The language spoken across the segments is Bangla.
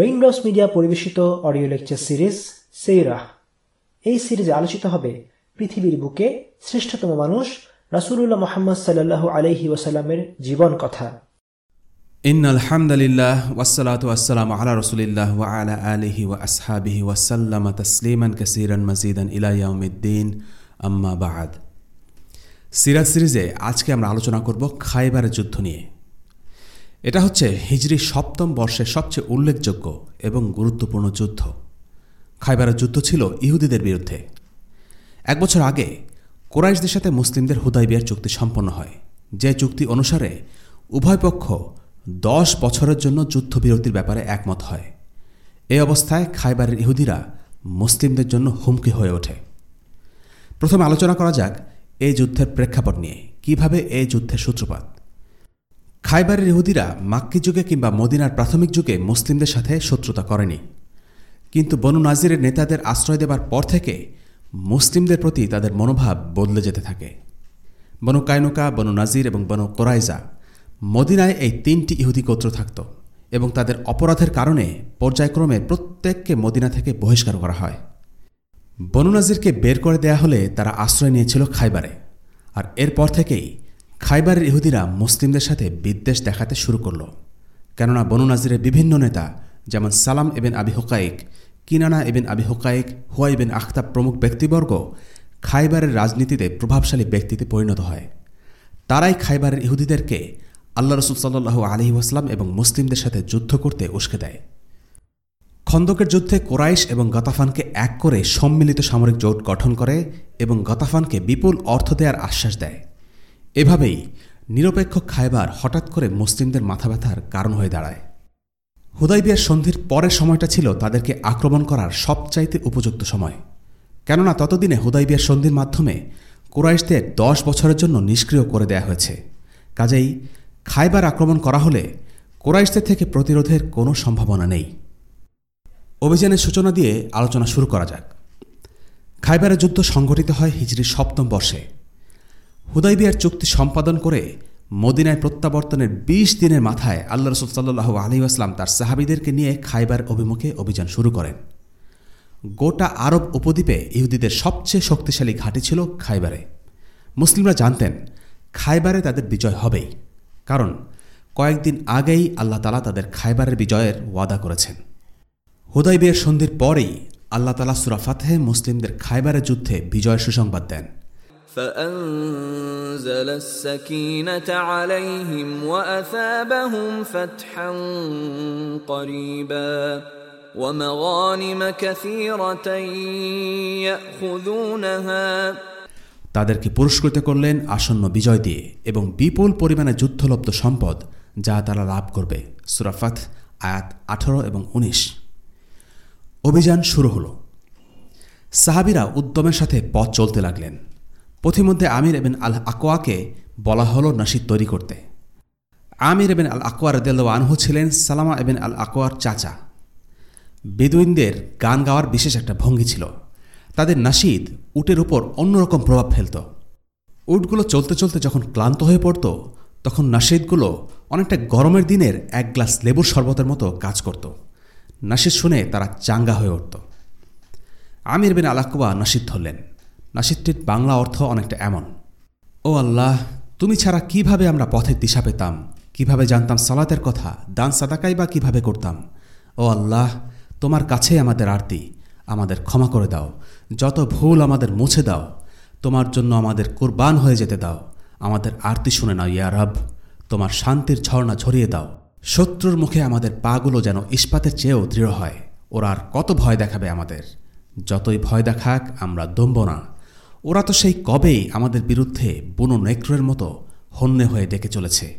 রেইনড্রপস মিডিয়া পরিবেশিত অডিও লেকচার সিরিজ সেইরাহ এই সিরিজে আলোচিত হবে পৃথিবীর বুকে শ্রেষ্ঠতম মানুষ রাসূলুল্লাহ মোহাম্মদ সাল্লাল্লাহু আলাইহি ওয়াসাল্লামের জীবন কথা। ইন আলহামদুলিল্লাহ ওয়াসসালাতু ওয়াসসালামু আলা রাসূলিল্লাহ ওয়া আলা আলিহি ওয়া আসহাবিহি ওয়া সাল্লামা তাসলিমান কাসীরান মাজিদান ইলা ইয়াউমিদ্দিন। আম্মা বা'দ। সিরাজ সিরিজে আজকে আমরা আলোচনা করব খাইবারের যুদ্ধ নিয়ে। এটা হচ্ছে হিজরি সপ্তম বর্ষের সবচেয়ে উল্লেখযোগ্য এবং গুরুত্বপূর্ণ যুদ্ধ। খাইবারের যুদ্ধ ছিল ইহুদিদের বিরুদ্ধে। এক বছর আগে কোরাইশদের সাথে মুসলিমদের হুদাইবিয়ার চুক্তি সম্পন্ন হয়। যে চুক্তি অনুসারে উভয় পক্ষ দশ বছরের জন্য যুদ্ধবিরতির ব্যাপারে একমত হয়। এই অবস্থায় খাইবারের ইহুদিরা মুসলিমদের জন্য হুমকি হয়ে ওঠে। প্রথমে আলোচনা করা যাক এই যুদ্ধের প্রেক্ষাপট নিয়ে। কীভাবে এই যুদ্ধের সূত্রপাত? খাইবারের ইহুদিরা মাক্কি যুগে কিংবা মদিনার প্রাথমিক যুগে মুসলিমদের সাথে শত্রুতা করেনি। কিন্তু বনু নাজিরের নেতাদের আশ্রয় দেবার পর থেকে মুসলিমদের প্রতি তাদের মনোভাব বদলে যেতে থাকে। বনু কায়নুকা বনু নাজির এবং বনু কোরাইজা মদিনায় এই তিনটি ইহুদি গোত্র থাকত এবং তাদের অপরাধের কারণে পর্যায়ক্রমে প্রত্যেককে মদিনা থেকে বহিষ্কার করা হয়। বনু নাজিরকে বের করে দেয়া হলে তারা আশ্রয় নিয়েছিল খাইবারে। আর এরপর থেকেই খাইবারের ইহুদিরা মুসলিমদের সাথে বিদ্বেষ দেখাতে শুরু করল। কেননা বনু নাজিরের বিভিন্ন নেতা, যেমন সালাম এবেন আবি হোকায়েক কিনানা এবেন আবি হোকায়েক হুয়াই বিন আখতাব প্রমুখ ব্যক্তিবর্গ খাইবারের রাজনীতিতে প্রভাবশালী ব্যক্তিতে পরিণত হয়। তারাই খাইবারের ইহুদিদেরকে আল্লাহ রসুল সাল্লু আলহি ওয়াসলাম এবং মুসলিমদের সাথে যুদ্ধ করতে উস্কে দেয়। খন্দকের যুদ্ধে কোরাইশ এবং গতাফানকে এক করে সম্মিলিত সামরিক জোট গঠন করে এবং গতাফানকে বিপুল অর্থ দেওয়ার আশ্বাস দেয়। এভাবেই নিরপেক্ষ খাইবার হঠাৎ করে মুসলিমদের মাথা ব্যথার কারণ হয়ে দাঁড়ায়। হুদাইবিয়ার সন্ধির পরের সময়টা ছিল তাদেরকে আক্রমণ করার সবচাইতে উপযুক্ত সময়। কেননা ততদিনে হুদাইবিয়ার সন্ধির মাধ্যমে কুরাইশদের দশ বছরের জন্য নিষ্ক্রিয় করে দেয়া হয়েছে। কাজেই খাইবার আক্রমণ করা হলে কোরাইশদের থেকে প্রতিরোধের কোনো সম্ভাবনা নেই। অভিযানের সূচনা দিয়ে আলোচনা শুরু করা যাক। খাইবারের যুদ্ধ সংঘটিত হয় হিজড়ির সপ্তম বর্ষে। হুদাইবিয়ার চুক্তি সম্পাদন করে মদিনায় প্রত্যাবর্তনের ২০ দিনের মাথায় আল্লাহ রসুল আলী আসলাম তার সাহাবিদেরকে নিয়ে খাইবার অভিমুখে অভিযান শুরু করেন। গোটা আরব উপদ্বীপে ইহুদিদের সবচেয়ে শক্তিশালী ঘাঁটি ছিল খাইবারে। মুসলিমরা জানতেন, খাইবারে তাদের বিজয় হবেই। কারণ, কয়েকদিন আগেই আল্লাহ তালা তাদের খাইবারের বিজয়ের ওয়াদা করেছেন। হুদাইবিয়ার সন্ধির পরেই আল্লাহ তালা সুরা ফাতেহে মুসলিমদের খাইবারের যুদ্ধে বিজয় সুসংবাদ দেন। فأنزل السكينة عليهم وأثابهم فتحا قريبا ومغانم كثيرة يأخذونها তাদেরকে পুরস্কৃত করলেন আসন্ন বিজয় দিয়ে এবং বিপুল পরিমাণে যুদ্ধলব্ধ সম্পদ যা তারা লাভ করবে সুরাফাত আয়াত আঠারো এবং ১৯ অভিযান শুরু হল সাহাবিরা উদ্যমের সাথে পথ চলতে লাগলেন পথিমধ্যে আমির এবেন আল আকোয়াকে বলা হলো নাসিদ তৈরি করতে। আমির এবেন আল আকোয়ার রদেল আনহু ছিলেন সালামা এবেন আল আকোয়ার চাচা। বেদুইনদের গান গাওয়ার বিশেষ একটা ভঙ্গি ছিল। তাদের নাসিদ উটের উপর অন্যরকম প্রভাব ফেলত। উটগুলো চলতে চলতে যখন ক্লান্ত হয়ে পড়ত, তখন নাসিদগুলো অনেকটা গরমের দিনের এক গ্লাস লেবুর শরবতের মতো কাজ করত। নাসিদ শুনে তারা চাঙ্গা হয়ে উঠত। আমির বিন আলাকুবা নাসিদ ধরলেন। নাসিদটির বাংলা অর্থ অনেকটা এমন। ও আল্লাহ, তুমি ছাড়া কীভাবে আমরা পথের দিশা পেতাম? কীভাবে জানতাম সালাতের কথা? দান সাদাকাই বা কীভাবে করতাম? ও আল্লাহ, তোমার কাছে আমাদের আরতি, আমাদের ক্ষমা করে দাও। যত ভুল আমাদের মুছে দাও, তোমার জন্য আমাদের কোরবান হয়ে যেতে দাও। আমাদের আরতি শুনে নাও, ইয়া রব। তোমার শান্তির ঝর্ণা ঝরিয়ে দাও। শত্রুর মুখে আমাদের পাগুলো যেন ইস্পাতের চেয়েও দৃঢ় হয়। ওরা আর কত ভয় দেখাবে আমাদের? যতই ভয় দেখাক, আমরা দম্ব না। ওরা তো সেই কবেই আমাদের বিরুদ্ধে বুনো নেক্রের মতো হন্যে হয়ে ডেকে চলেছে।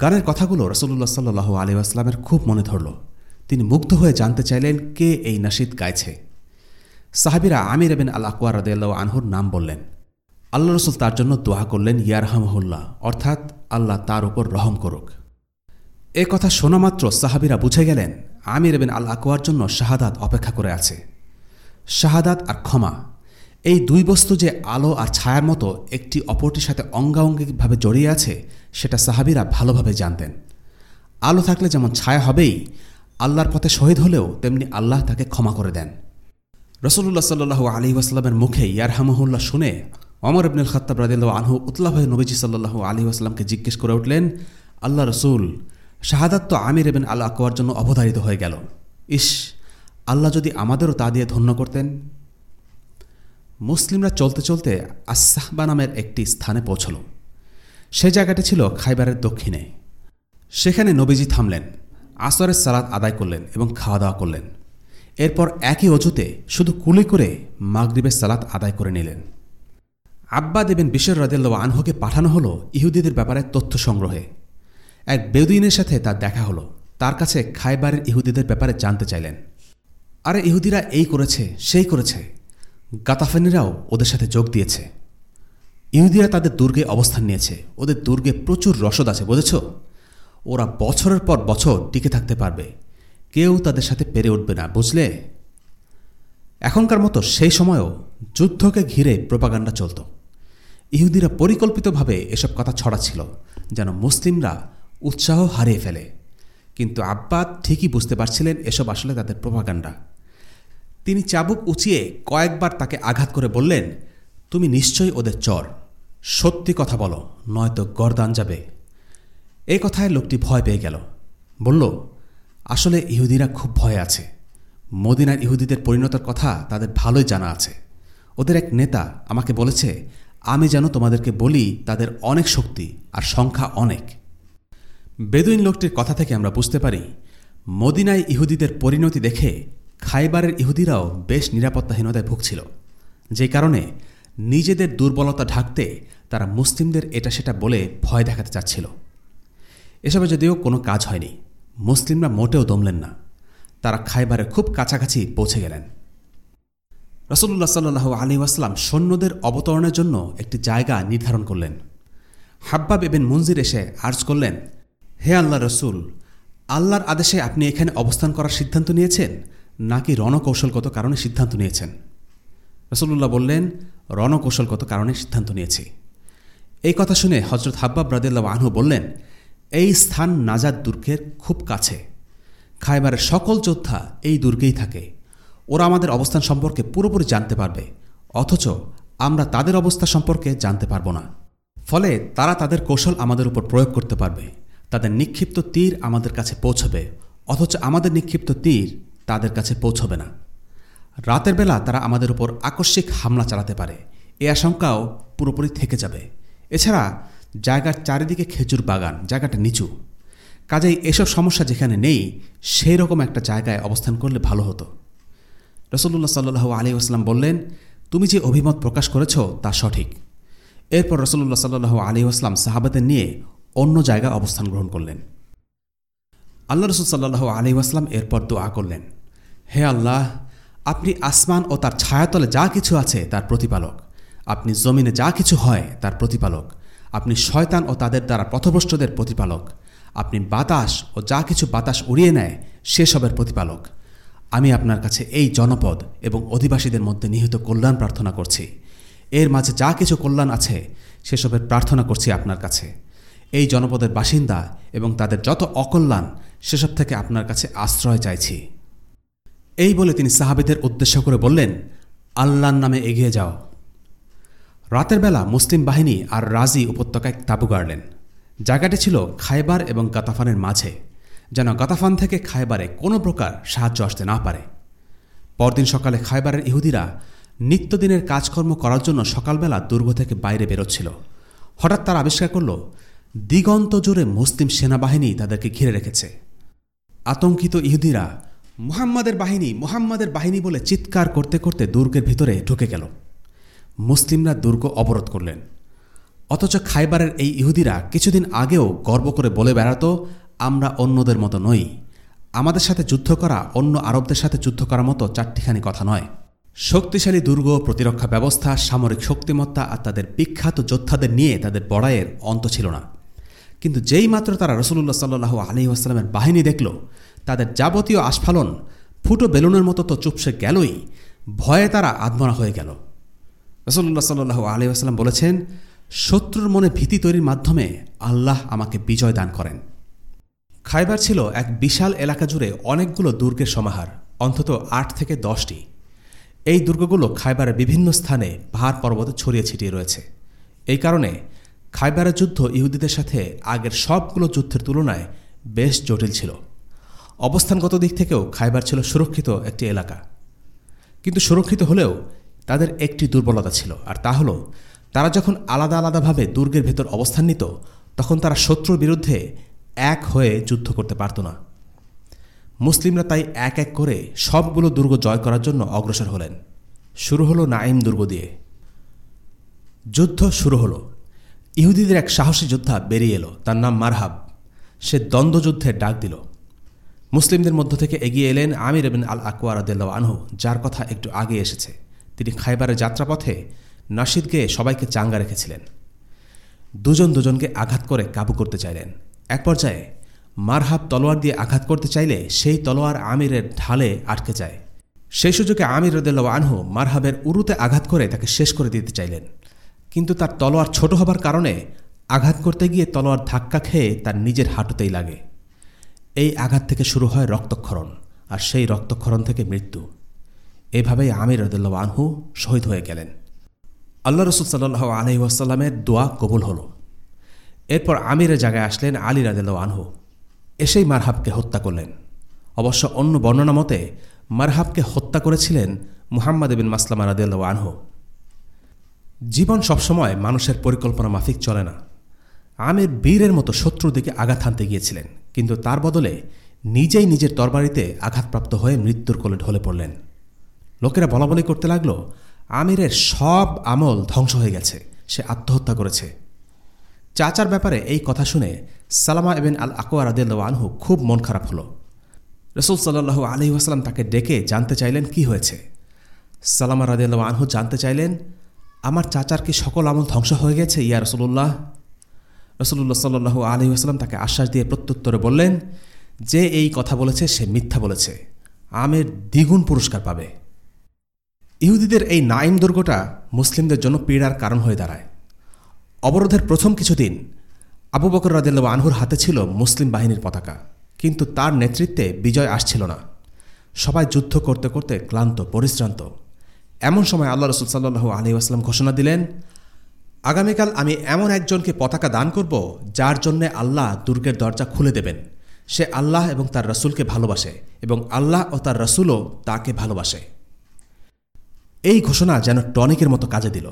গানের কথাগুলো রসুল্লাহ সাল্লু আলী আসলামের খুব মনে ধরল। তিনি মুগ্ধ হয়ে জানতে চাইলেন, কে এই নাসিদ গাইছে? সাহাবিরা আমির এবেন আল আকোয়ার রদেল্লা আনহুর নাম বললেন। আল্লাহ রসুল তার জন্য দোয়া করলেন ইয়ারহামহুল্লাহ অর্থাৎ আল্লাহ তার উপর রহম করুক। এ কথা শোনা মাত্র সাহাবিরা বুঝে গেলেন, আমির এবেন আল আকোয়ার জন্য শাহাদাত অপেক্ষা করে আছে। শাহাদাত আর ক্ষমা এই দুই বস্তু যে আলো আর ছায়ার মতো একটি অপরটির সাথে অঙ্গাঙ্গিকভাবে জড়িয়ে আছে, সেটা সাহাবিরা ভালোভাবে জানতেন। আলো থাকলে যেমন ছায়া হবেই, আল্লাহর পথে শহীদ হলেও তেমনি আল্লাহ তাকে ক্ষমা করে দেন। রসুল্লাহ সাল্লু আলী আসলামের মুখে ইয়ারহামহুল্লাহ শুনে অমর ইবনুল খত্তাব রাদিল্লা আনহু উতলা হয়ে নবীজি সাল্লাহু আলী আসলামকে জিজ্ঞেস করে উঠলেন, আল্লাহ রসুল, শাহাদাত তো আমির এবেন আল আকোয়ার জন্য অবধারিত হয়ে গেল। ইস, আল্লাহ যদি আমাদেরও তা দিয়ে ধন্য করতেন? মুসলিমরা চলতে চলতে আসাহবা নামের একটি স্থানে পৌঁছল। সে জায়গাটি ছিল খাইবারের দক্ষিণে। সেখানে নবীজি থামলেন, আসরের সালাদ আদায় করলেন এবং খাওয়া দাওয়া করলেন। এরপর একই অজুতে শুধু কুলি করে মাগরিবের সালাত আদায় করে নিলেন। আব্বা দেবেন বিশ্বর রাজেল্লা আনহুকে পাঠানো হলো ইহুদিদের ব্যাপারে তথ্য সংগ্রহে। এক বেদুইনের সাথে তার দেখা হলো। তার কাছে খাইবারের ইহুদিদের ব্যাপারে জানতে চাইলেন। আরে ইহুদিরা এই করেছে, সেই করেছে। গাতাফেনিরাও ওদের সাথে যোগ দিয়েছে। ইহুদিরা তাদের দুর্গে অবস্থান নিয়েছে। ওদের দুর্গে প্রচুর রসদ আছে, বুঝেছ? ওরা বছরের পর বছর টিকে থাকতে পারবে। কেউ তাদের সাথে পেরে উঠবে না, বুঝলে? এখনকার মতো সেই সময়ও যুদ্ধকে ঘিরে প্রপাগান্ডা চলত। ইহুদিরা পরিকল্পিতভাবে এসব কথা ছড়াচ্ছিল, যেন মুসলিমরা উৎসাহ হারিয়ে ফেলে। কিন্তু আব্বাদ ঠিকই বুঝতে পারছিলেন এসব আসলে তাদের প্রপাগান্ডা। তিনি চাবুক উঁচিয়ে কয়েকবার তাকে আঘাত করে বললেন, তুমি নিশ্চয়ই ওদের চর। সত্যি কথা বলো, নয়তো গরদান যাবে। এই কথায় লোকটি ভয় পেয়ে গেল। বলল, আসলে ইহুদিরা খুব ভয়ে আছে। মদিনার ইহুদিদের পরিণতার কথা তাদের ভালোই জানা আছে। ওদের এক নেতা আমাকে বলেছে, আমি যেন তোমাদেরকে বলি, তাদের অনেক শক্তি আর সংখ্যা অনেক। বেদুইন লোকটির কথা থেকে আমরা বুঝতে পারি, মদিনায় ইহুদিদের পরিণতি দেখে খাইবারের ইহুদিরাও বেশ নিরাপত্তাহীনতায় ভুগছিল। যে কারণে নিজেদের দুর্বলতা ঢাকতে তারা মুসলিমদের এটা সেটা বলে ভয় দেখাতে চাচ্ছিল। এসবে যদিও কোনো কাজ হয়নি, মুসলিমরা মোটেও দমলেন না। তারা খাইবারে খুব কাছাকাছি পৌঁছে গেলেন। রসুল্লাহ সাল্লু আলী আসলাম সৈন্যদের অবতরণের জন্য একটি জায়গা নির্ধারণ করলেন। হাব্বাব এবেন মঞ্জির এসে আর্জ করলেন, হে আল্লাহ রসুল, আল্লাহর আদেশে আপনি এখানে অবস্থান করার সিদ্ধান্ত নিয়েছেন? নাকি রণকৌশলগত কারণে সিদ্ধান্ত নিয়েছেন? রসুল্লাহ বললেন, রণকৌশলগত কারণে সিদ্ধান্ত নিয়েছি। এই কথা শুনে হজরত হাব্বাব রাদিল্লা আনহু বললেন, এই স্থান নাজাদ দুর্গের খুব কাছে। খাইবারের সকল যোদ্ধা এই দুর্গেই থাকে। ওরা আমাদের অবস্থান সম্পর্কে পুরোপুরি জানতে পারবে, অথচ আমরা তাদের অবস্থা সম্পর্কে জানতে পারব না। ফলে তারা তাদের কৌশল আমাদের উপর প্রয়োগ করতে পারবে। তাদের নিক্ষিপ্ত তীর আমাদের কাছে পৌঁছবে, অথচ আমাদের নিক্ষিপ্ত তীর তাদের কাছে পৌঁছবে না। রাতের বেলা তারা আমাদের উপর আকস্মিক হামলা চালাতে পারে। এ আশঙ্কাও পুরোপুরি থেকে যাবে। এছাড়া জায়গার চারিদিকে খেজুর বাগান, জায়গাটা নিচু। কাজেই এসব সমস্যা যেখানে নেই সেই রকম একটা জায়গায় অবস্থান করলে ভালো হতো। রসল্লা সাল্লু আলী আসলাম বললেন, তুমি যে অভিমত প্রকাশ করেছ, তা সঠিক। এরপর রসল্লা সাল্লু আলী আসলাম সাহাবাদের নিয়ে অন্য জায়গায় অবস্থান গ্রহণ করলেন। আল্লাহ রসুল সাল্লাহ আলী আসলাম এরপর দোয়া করলেন, হে আল্লাহ, আপনি আসমান ও তার ছায়াতলে যা কিছু আছে তার প্রতিপালক। আপনি জমিনে যা কিছু হয় তার প্রতিপালক। আপনি শয়তান ও তাদের দ্বারা পথভ্রষ্টদের প্রতিপালক। আপনি বাতাস ও যা কিছু বাতাস উড়িয়ে নেয় সেসবের প্রতিপালক। আমি আপনার কাছে এই জনপদ এবং অধিবাসীদের মধ্যে নিহিত কল্যাণ প্রার্থনা করছি। এর মাঝে যা কিছু কল্যাণ আছে, সেসবের প্রার্থনা করছি আপনার কাছে। এই জনপদের বাসিন্দা এবং তাদের যত অকল্যাণ সেসব থেকে আপনার কাছে আশ্রয় চাইছি। এই বলে তিনি সাহাবিদের উদ্দেশ্য করে বললেন, আল্লাহর নামে এগিয়ে যাও। রাতের বেলা মুসলিম বাহিনী আর রাজি উপত্যকায় তাবু গাড়লেন। জায়গাটি ছিল খাইবার এবং গাতাফানের মাঝে, যেন গাতাফান থেকে খাইবারে কোনো প্রকার সাহায্য আসতে না পারে। পরদিন সকালে খাইবারের ইহুদিরা নিত্যদিনের কাজকর্ম করার জন্য সকালবেলা দুর্গ থেকে বাইরে বেরোচ্ছিল। হঠাৎ তারা আবিষ্কার করল, দিগন্ত জুড়ে মুসলিম সেনাবাহিনী তাদেরকে ঘিরে রেখেছে। আতঙ্কিত ইহুদিরা মুহাম্মাদের বাহিনী মুহাম্মাদের বাহিনী বলে চিৎকার করতে করতে দুর্গের ভিতরে ঢুকে গেল। মুসলিমরা দুর্গ অবরোধ করলেন। অথচ খাইবারের এই ইহুদিরা কিছুদিন আগেও গর্ব করে বলে বেড়াত, আমরা অন্যদের মতো নই। আমাদের সাথে যুদ্ধ করা, অন্য আরবদের সাথে যুদ্ধ করার মতো চারটিখানি কথা নয়। শক্তিশালী দুর্গ প্রতিরক্ষা ব্যবস্থা, সামরিক শক্তিমত্তা আর তাদের বিখ্যাত যোদ্ধাদের নিয়ে তাদের বড়াইয়ের অন্ত ছিল না। কিন্তু যেই মাত্র তারা রসুল্লাহ সাল্লু আলি আসসালামের বাহিনী দেখল, তাদের যাবতীয় আস্ফালন, ফুটো বেলুনের মতো তো চুপসে গেলই, ভয়ে তারা আত্মরা হয়ে গেল। রসল্লা সাল্লু আলি বলেছেন, শত্রুর মনে ভীতি তৈরির মাধ্যমে আল্লাহ আমাকে বিজয় দান করেন। খাইবার ছিল এক বিশাল এলাকা জুড়ে অনেকগুলো দুর্গের সমাহার, অন্তত আট থেকে দশটি। এই দুর্গগুলো খাইবারের বিভিন্ন স্থানে পাহাড় পর্বতে ছড়িয়ে ছিটিয়ে রয়েছে। এই কারণে খাইবারের যুদ্ধ ইহুদিদের সাথে আগের সবগুলো যুদ্ধের তুলনায় বেশ জটিল ছিল। অবস্থানগত দিক থেকেও খাইবার ছিল সুরক্ষিত একটি এলাকা। কিন্তু সুরক্ষিত হলেও তাদের একটি দুর্বলতা ছিল, আর তা হল তারা যখন আলাদা আলাদাভাবে দুর্গের ভেতর অবস্থান নিত, তখন তারা শত্রুর বিরুদ্ধে এক হয়ে যুদ্ধ করতে পারত না। মুসলিমরা তাই এক এক করে সবগুলো দুর্গ জয় করার জন্য অগ্রসর হলেন। শুরু হলো নাইম দুর্গ দিয়ে। যুদ্ধ শুরু হলো। ইহুদিদের এক সাহসী যোদ্ধা বেরিয়ে এলো, তার নাম মারহাব। সে দ্বন্দ্বযুদ্ধের ডাক দিল। মুসলিমদের মধ্য থেকে এগিয়ে এলেন আমির এবিন আল আকোয়ার আদেল্লা আনহু, যার কথা একটু আগে এসেছে। তিনি খাইবারের যাত্রাপথে নাসিদ গেয়ে সবাইকে চাঙ্গা রেখেছিলেন। দুজন দুজনকে আঘাত করে কাবু করতে চাইলেন। এক পর্যায়ে মারহাব তলোয়ার দিয়ে আঘাত করতে চাইলে সেই তলোয়ার আমিরের ঢালে আটকে যায়। সেই সুযোগে আমির রদেল্লা আনহু মারহাবের উরুতে আঘাত করে তাকে শেষ করে দিতে চাইলেন। কিন্তু তার তলোয়ার ছোট হবার কারণে আঘাত করতে গিয়ে তলোয়ার ধাক্কা খেয়ে তার নিজের হাঁটুতেই লাগে। এই আঘাত থেকে শুরু হয় রক্তক্ষরণ, আর সেই রক্তক্ষরণ থেকে মৃত্যু। এভাবেই আমির রদুল্লাহ আনহু শহীদ হয়ে গেলেন। আল্লাহ রসুল সাল্লাহ আলহি ওয়াসাল্লামের দোয়া কবুল হল। এরপর আমিরের জায়গায় আসলেন আলী রাদিল্লাহ আনহু। এসেই মারহাবকে হত্যা করলেন। অবশ্য অন্য বর্ণনা মতে, মারহাবকে হত্যা করেছিলেন মুহাম্মদ বিন মাসলামা রাদিল্লাহ আনহু। জীবন সবসময় মানুষের পরিকল্পনা মাফিক চলে না। আমির বীরের মতো শত্রুর দিকে আঘাত হানতে গিয়েছিলেন, কিন্তু তার বদলে নিজেই নিজের তরবারিতে আঘাতপ্রাপ্ত হয়ে মৃত্যুর কোলে ঢলে পড়লেন। লোকেরা বলাবলি করতে লাগল, আমিরের সব আমল ধ্বংস হয়ে গেছে, সে আত্মহত্যা করেছে। চাচার ব্যাপারে এই কথা শুনে সালামা এবেন আল আকোয়ার আদিল আনহু খুব মন খারাপ হলো। রসুল সাল্লাহু আলি তাকে ডেকে জানতে চাইলেন কি হয়েছে। সালামা রাদিয়াল্লাহ আনহু জানতে চাইলেন আমার চাচার কি সকল আমল ধ্বংস হয়ে গেছে? ইয়া রসুল্লাহ রসুল্লাহ সাল্লু আলি আসলাম তাকে আশ্বাস দিয়ে প্রত্যুত্তরে বললেন, যে এই কথা বলেছে, সে মিথ্যা বলেছে। আমের দ্বিগুণ পুরস্কার পাবে। ইহুদিদের এই নাইম দুর্গটা মুসলিমদের জন্য পীড়ার কারণ হয়ে দাঁড়ায়। অবরোধের প্রথম কিছুদিন আবু বকর রাদিল্লা আনহুর হাতে ছিল মুসলিম বাহিনীর পতাকা। কিন্তু তার নেতৃত্বে বিজয় আসছিল না। সবাই যুদ্ধ করতে করতে ক্লান্ত, পরিশ্রান্ত। এমন সময় আল্লাহ রসুল সাল্লু আলি আসলাম ঘোষণা দিলেন, আগামীকাল আমি এমন একজনকে পতাকা দান করব, যার জন্যে আল্লাহ দুর্গের দরজা খুলে দেবেন। সে আল্লাহ এবং তার রসুলকে ভালোবাসে এবং আল্লাহ ও তার রসুলও তাকে ভালোবাসে। এই ঘোষণা যেন টনিকের মতো কাজে দিল।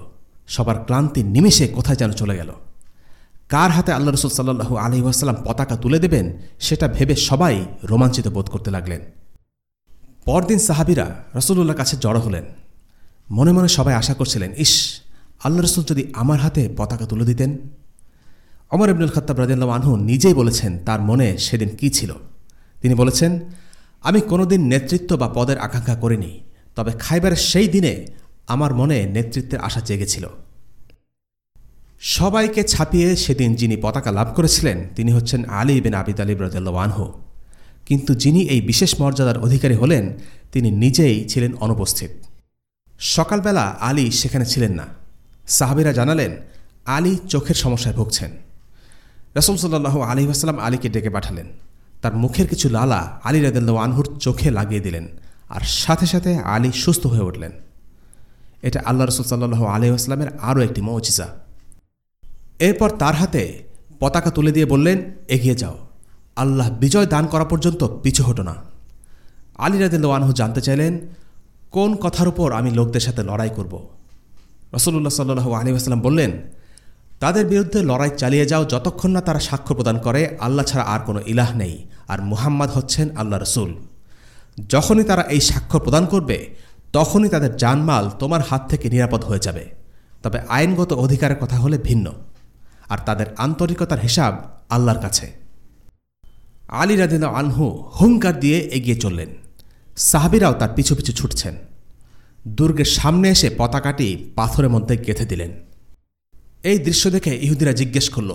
সবার ক্লান্তি নিমেষে কোথায় যেন চলে গেল। কার হাতে আল্লাহ রসুল সাল্লু আলি ওয়াসাল্লাম পতাকা তুলে দেবেন, সেটা ভেবে সবাই রোমাঞ্চিত বোধ করতে লাগলেন। পরদিন সাহাবিরা রসুল্লাহ কাছে জড়ো হলেন। মনে মনে সবাই আশা করছিলেন, ইস, আল্লাহ রসুল যদি আমার হাতে পতাকা তুলে দিতেন? অমর ইবনুল খত্তাব রাজিয়াল্লাহ আনহু নিজেই বলেছেন তার মনে সেদিন কি ছিল। তিনি বলেছেন, আমি কোনোদিন নেতৃত্ব বা পদের আকাঙ্ক্ষা করিনি, তবে খাইবারের সেই দিনে আমার মনে নেতৃত্বের আশা জেগেছিল। সবাইকে ছাপিয়ে সেদিন যিনি পতাকা লাভ করেছিলেন, তিনি হচ্ছেন আলী বিন আলিব রাজিয়াল্লাহ আনহু। কিন্তু যিনি এই বিশেষ মর্যাদার অধিকারী হলেন, তিনি নিজেই ছিলেন অনুপস্থিত। সকালবেলা আলী সেখানে ছিলেন না। সাহাবিরা জানালেন, আলী চোখের সমস্যায় ভুগছেন। রসুল সাল্লাহ আলী আসালাম আলীকে ডেকে পাঠালেন। তার মুখের কিছু লালা আলী রাদিল্লা আনহুর চোখে লাগিয়ে দিলেন আর সাথে সাথে আলী সুস্থ হয়ে উঠলেন। এটা আল্লাহ রসুল সাল্লাহ আলী আসলামের আরও একটি মৌচিজা এরপর তার হাতে পতাকা তুলে দিয়ে বললেন, এগিয়ে যাও। আল্লাহ বিজয় দান করা পর্যন্ত পিছু হটো না। আলী রাদিল্লা আনহু জানতে চাইলেন কোন কথার উপর আমি লোকদের সাথে লড়াই করব? রসল্লাহ সাল্লু আলী আসসালাম বললেন, তাদের বিরুদ্ধে লড়াই চালিয়ে যাও যতক্ষণ না তারা সাক্ষ্য প্রদান করে, আল্লাহ ছাড়া আর কোনো ইলাহ নেই, আর মুহাম্মদ হচ্ছেন আল্লাহ রসুল। যখনই তারা এই সাক্ষ্য প্রদান করবে, তখনই তাদের জানমাল তোমার হাত থেকে নিরাপদ হয়ে যাবে। তবে আইনগত অধিকারের কথা হলে ভিন্ন, আর তাদের আন্তরিকতার হিসাব আল্লাহর কাছে। আলী রাদিল আনহু হুঙ্কার দিয়ে এগিয়ে চললেন। সাহাবিরাও তার পিছু পিছু ছুটছেন। দুর্গের সামনে এসে পতাকাটি পাথরের মধ্যে গেঁথে দিলেন। এই দৃশ্য দেখে ইহুদিরা জিজ্ঞেস করল,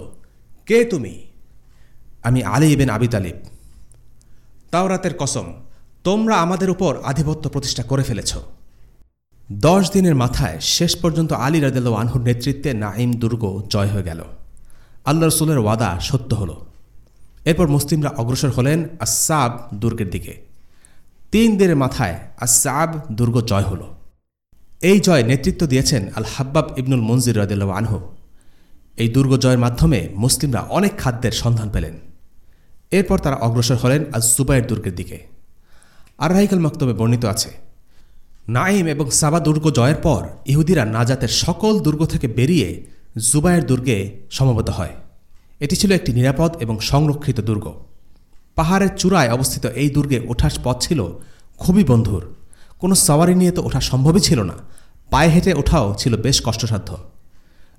কে তুমি? আমি আলী ইবেন আবি তালিব। তাওরাতের কসম, তোমরা আমাদের উপর আধিপত্য প্রতিষ্ঠা করে ফেলেছ। দশ দিনের মাথায় শেষ পর্যন্ত আলী রাদেল আনহুর নেতৃত্বে নাইম দুর্গ জয় হয়ে গেল। আল্লাহ রসুলের ওয়াদা সত্য হল। এরপর মুসলিমরা অগ্রসর হলেন আসাব দুর্গের দিকে। তিন দিনের মাথায় আসাব দুর্গ জয় হল। এই জয় নেতৃত্ব দিয়েছেন আল হাব্বাব ইবনুল মঞ্জির রদিল্লা আনহু। এই দুর্গ জয়ের মাধ্যমে মুসলিমরা অনেক খাদ্যের সন্ধান পেলেন। এরপর তারা অগ্রসর হলেন আজ সুবাইয়ের দুর্গের দিকে। আর রাহিকাল মক্তবে বর্ণিত আছে নাইম এবং সাবা দুর্গ জয়ের পর ইহুদিরা নাজাতের সকল দুর্গ থেকে বেরিয়ে জুবায়ের দুর্গে সমবেত হয়। এটি ছিল একটি নিরাপদ এবং সংরক্ষিত দুর্গ। পাহাড়ের চূড়ায় অবস্থিত এই দুর্গে ওঠার পথ ছিল খুবই বন্ধুর। কোনো সাওয়ারি নিয়ে তো ওঠা সম্ভবই ছিল না। পায়ে হেঁটে ওঠাও ছিল বেশ কষ্টসাধ্য।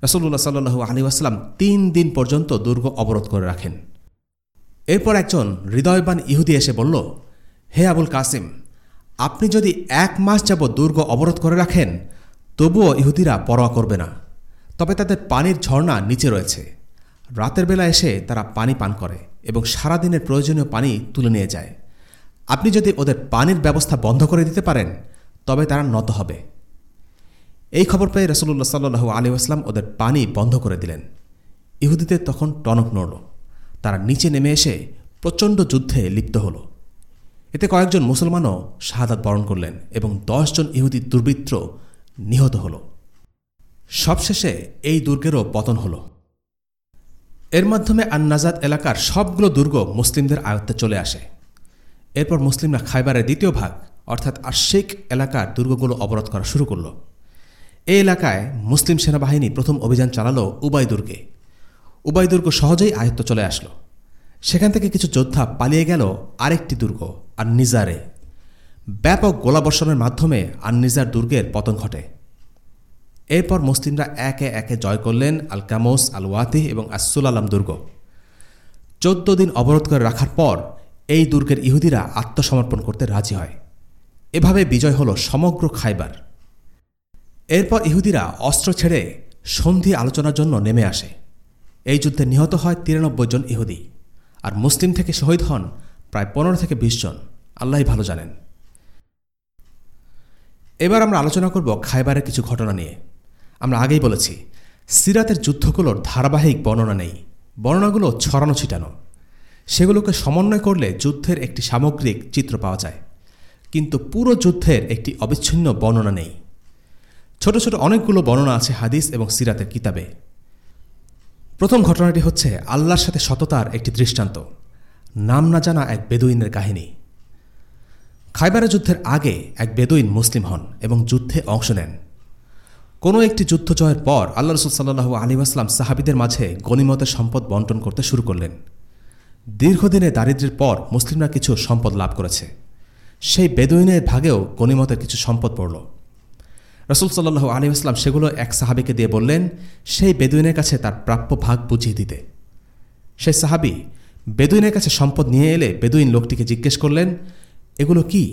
রসল্লা সাল্লু আলী আসলাম তিন দিন পর্যন্ত দুর্গ অবরোধ করে রাখেন। এরপর একজন হৃদয়বান ইহুদি এসে বলল, হে আবুল কাসিম, আপনি যদি এক মাস যাব দুর্গ অবরোধ করে রাখেন, তবুও ইহুদিরা পরোয়া করবে না। তবে তাদের পানির ঝর্ণা নিচে রয়েছে। রাতের বেলা এসে তারা পানি পান করে। এবং সারাদিনের প্রয়োজনীয় পানি তুলে নিয়ে যায়। আপনি যদি ওদের পানির ব্যবস্থা বন্ধ করে দিতে পারেন, তবে তারা নত হবে। এই খবর পেয়ে রসুল্লাহ সাল্লু আলী আসলাম ওদের পানি বন্ধ করে দিলেন। ইহুদিদের তখন টনক নড়ল। তারা নিচে নেমে এসে প্রচণ্ড যুদ্ধে লিপ্ত হল। এতে কয়েকজন মুসলমানও শাহাদাত বরণ করলেন এবং দশজন ইহুদি দুর্বৃত্ত নিহত হল। সবশেষে এই দুর্গেরও পতন হল। এর মাধ্যমে আন্নাজাদ এলাকার সবগুলো দুর্গ মুসলিমদের আয়ত্তে চলে আসে। এরপর মুসলিমরা খাইবারের দ্বিতীয় ভাগ, অর্থাৎ আশিক এলাকার দুর্গগুলো অবরোধ করা শুরু করল। এই এলাকায় মুসলিম সেনাবাহিনী প্রথম অভিযান চালালো উবাই দুর্গে উবাই দুর্গ সহজেই আয়ত্ত চলে আসলো। সেখান থেকে কিছু যোদ্ধা পালিয়ে গেল আরেকটি দুর্গ আর নিজারে ব্যাপক গোলাবর্ষণের মাধ্যমে আননিজার দুর্গের পতন ঘটে। এরপর মুসলিমরা একে একে জয় করলেন আল কামোস আল ওয়াতিহ এবং আসুল আলাম দুর্গ। চোদ্দ দিন অবরোধ করে রাখার পর এই দুর্গের ইহুদিরা আত্মসমর্পণ করতে রাজি হয়। এভাবে বিজয় হল সমগ্র খাইবার। এরপর ইহুদিরা অস্ত্র ছেড়ে সন্ধি আলোচনার জন্য নেমে আসে। এই যুদ্ধে নিহত হয় তিরানব্বই জন ইহুদি আর মুসলিম থেকে শহীদ হন প্রায় পনেরো থেকে বিশ জন। আল্লাহ ভালো জানেন। এবার আমরা আলোচনা করব খাইবারের কিছু ঘটনা নিয়ে। আমরা আগেই বলেছি, সিরাতের যুদ্ধগুলোর ধারাবাহিক বর্ণনা নেই, বর্ণনাগুলো ছড়ানো ছিটানো। সেগুলোকে সমন্বয় করলে যুদ্ধের একটি সামগ্রিক চিত্র পাওয়া যায়। কিন্তু পুরো যুদ্ধের একটি অবিচ্ছিন্ন বর্ণনা নেই। ছোট ছোট অনেকগুলো বর্ণনা আছে হাদিস এবং সিরাতের কিতাবে। প্রথম ঘটনাটি হচ্ছে আল্লাহর সাথে সততার একটি দৃষ্টান্ত, নাম না জানা এক বেদুইনের কাহিনী। খাইবারা যুদ্ধের আগে এক বেদুইন মুসলিম হন এবং যুদ্ধে অংশ নেন। কোনো একটি যুদ্ধ জয়ের পর আল্লাহ রসুল সাল্লাহু আলী আসলাম সাহাবিদের মাঝে গণিমতের সম্পদ বন্টন করতে শুরু করলেন। দীর্ঘদিনে দারিদ্রের পর মুসলিমরা কিছু সম্পদ লাভ করেছে। সেই বেদুইনের ভাগেও গণিমতের কিছু সম্পদ পড়ল। রসুল সাল্লু আলী আসলাম সেগুলো এক সাহাবিকে দিয়ে বললেন, সেই বেদুইনের কাছে তার প্রাপ্য ভাগ বুঝিয়ে দিতে। সেই সাহাবি বেদুইনের কাছে সম্পদ নিয়ে এলে বেদুইন লোকটিকে জিজ্ঞেস করলেন, এগুলো কি?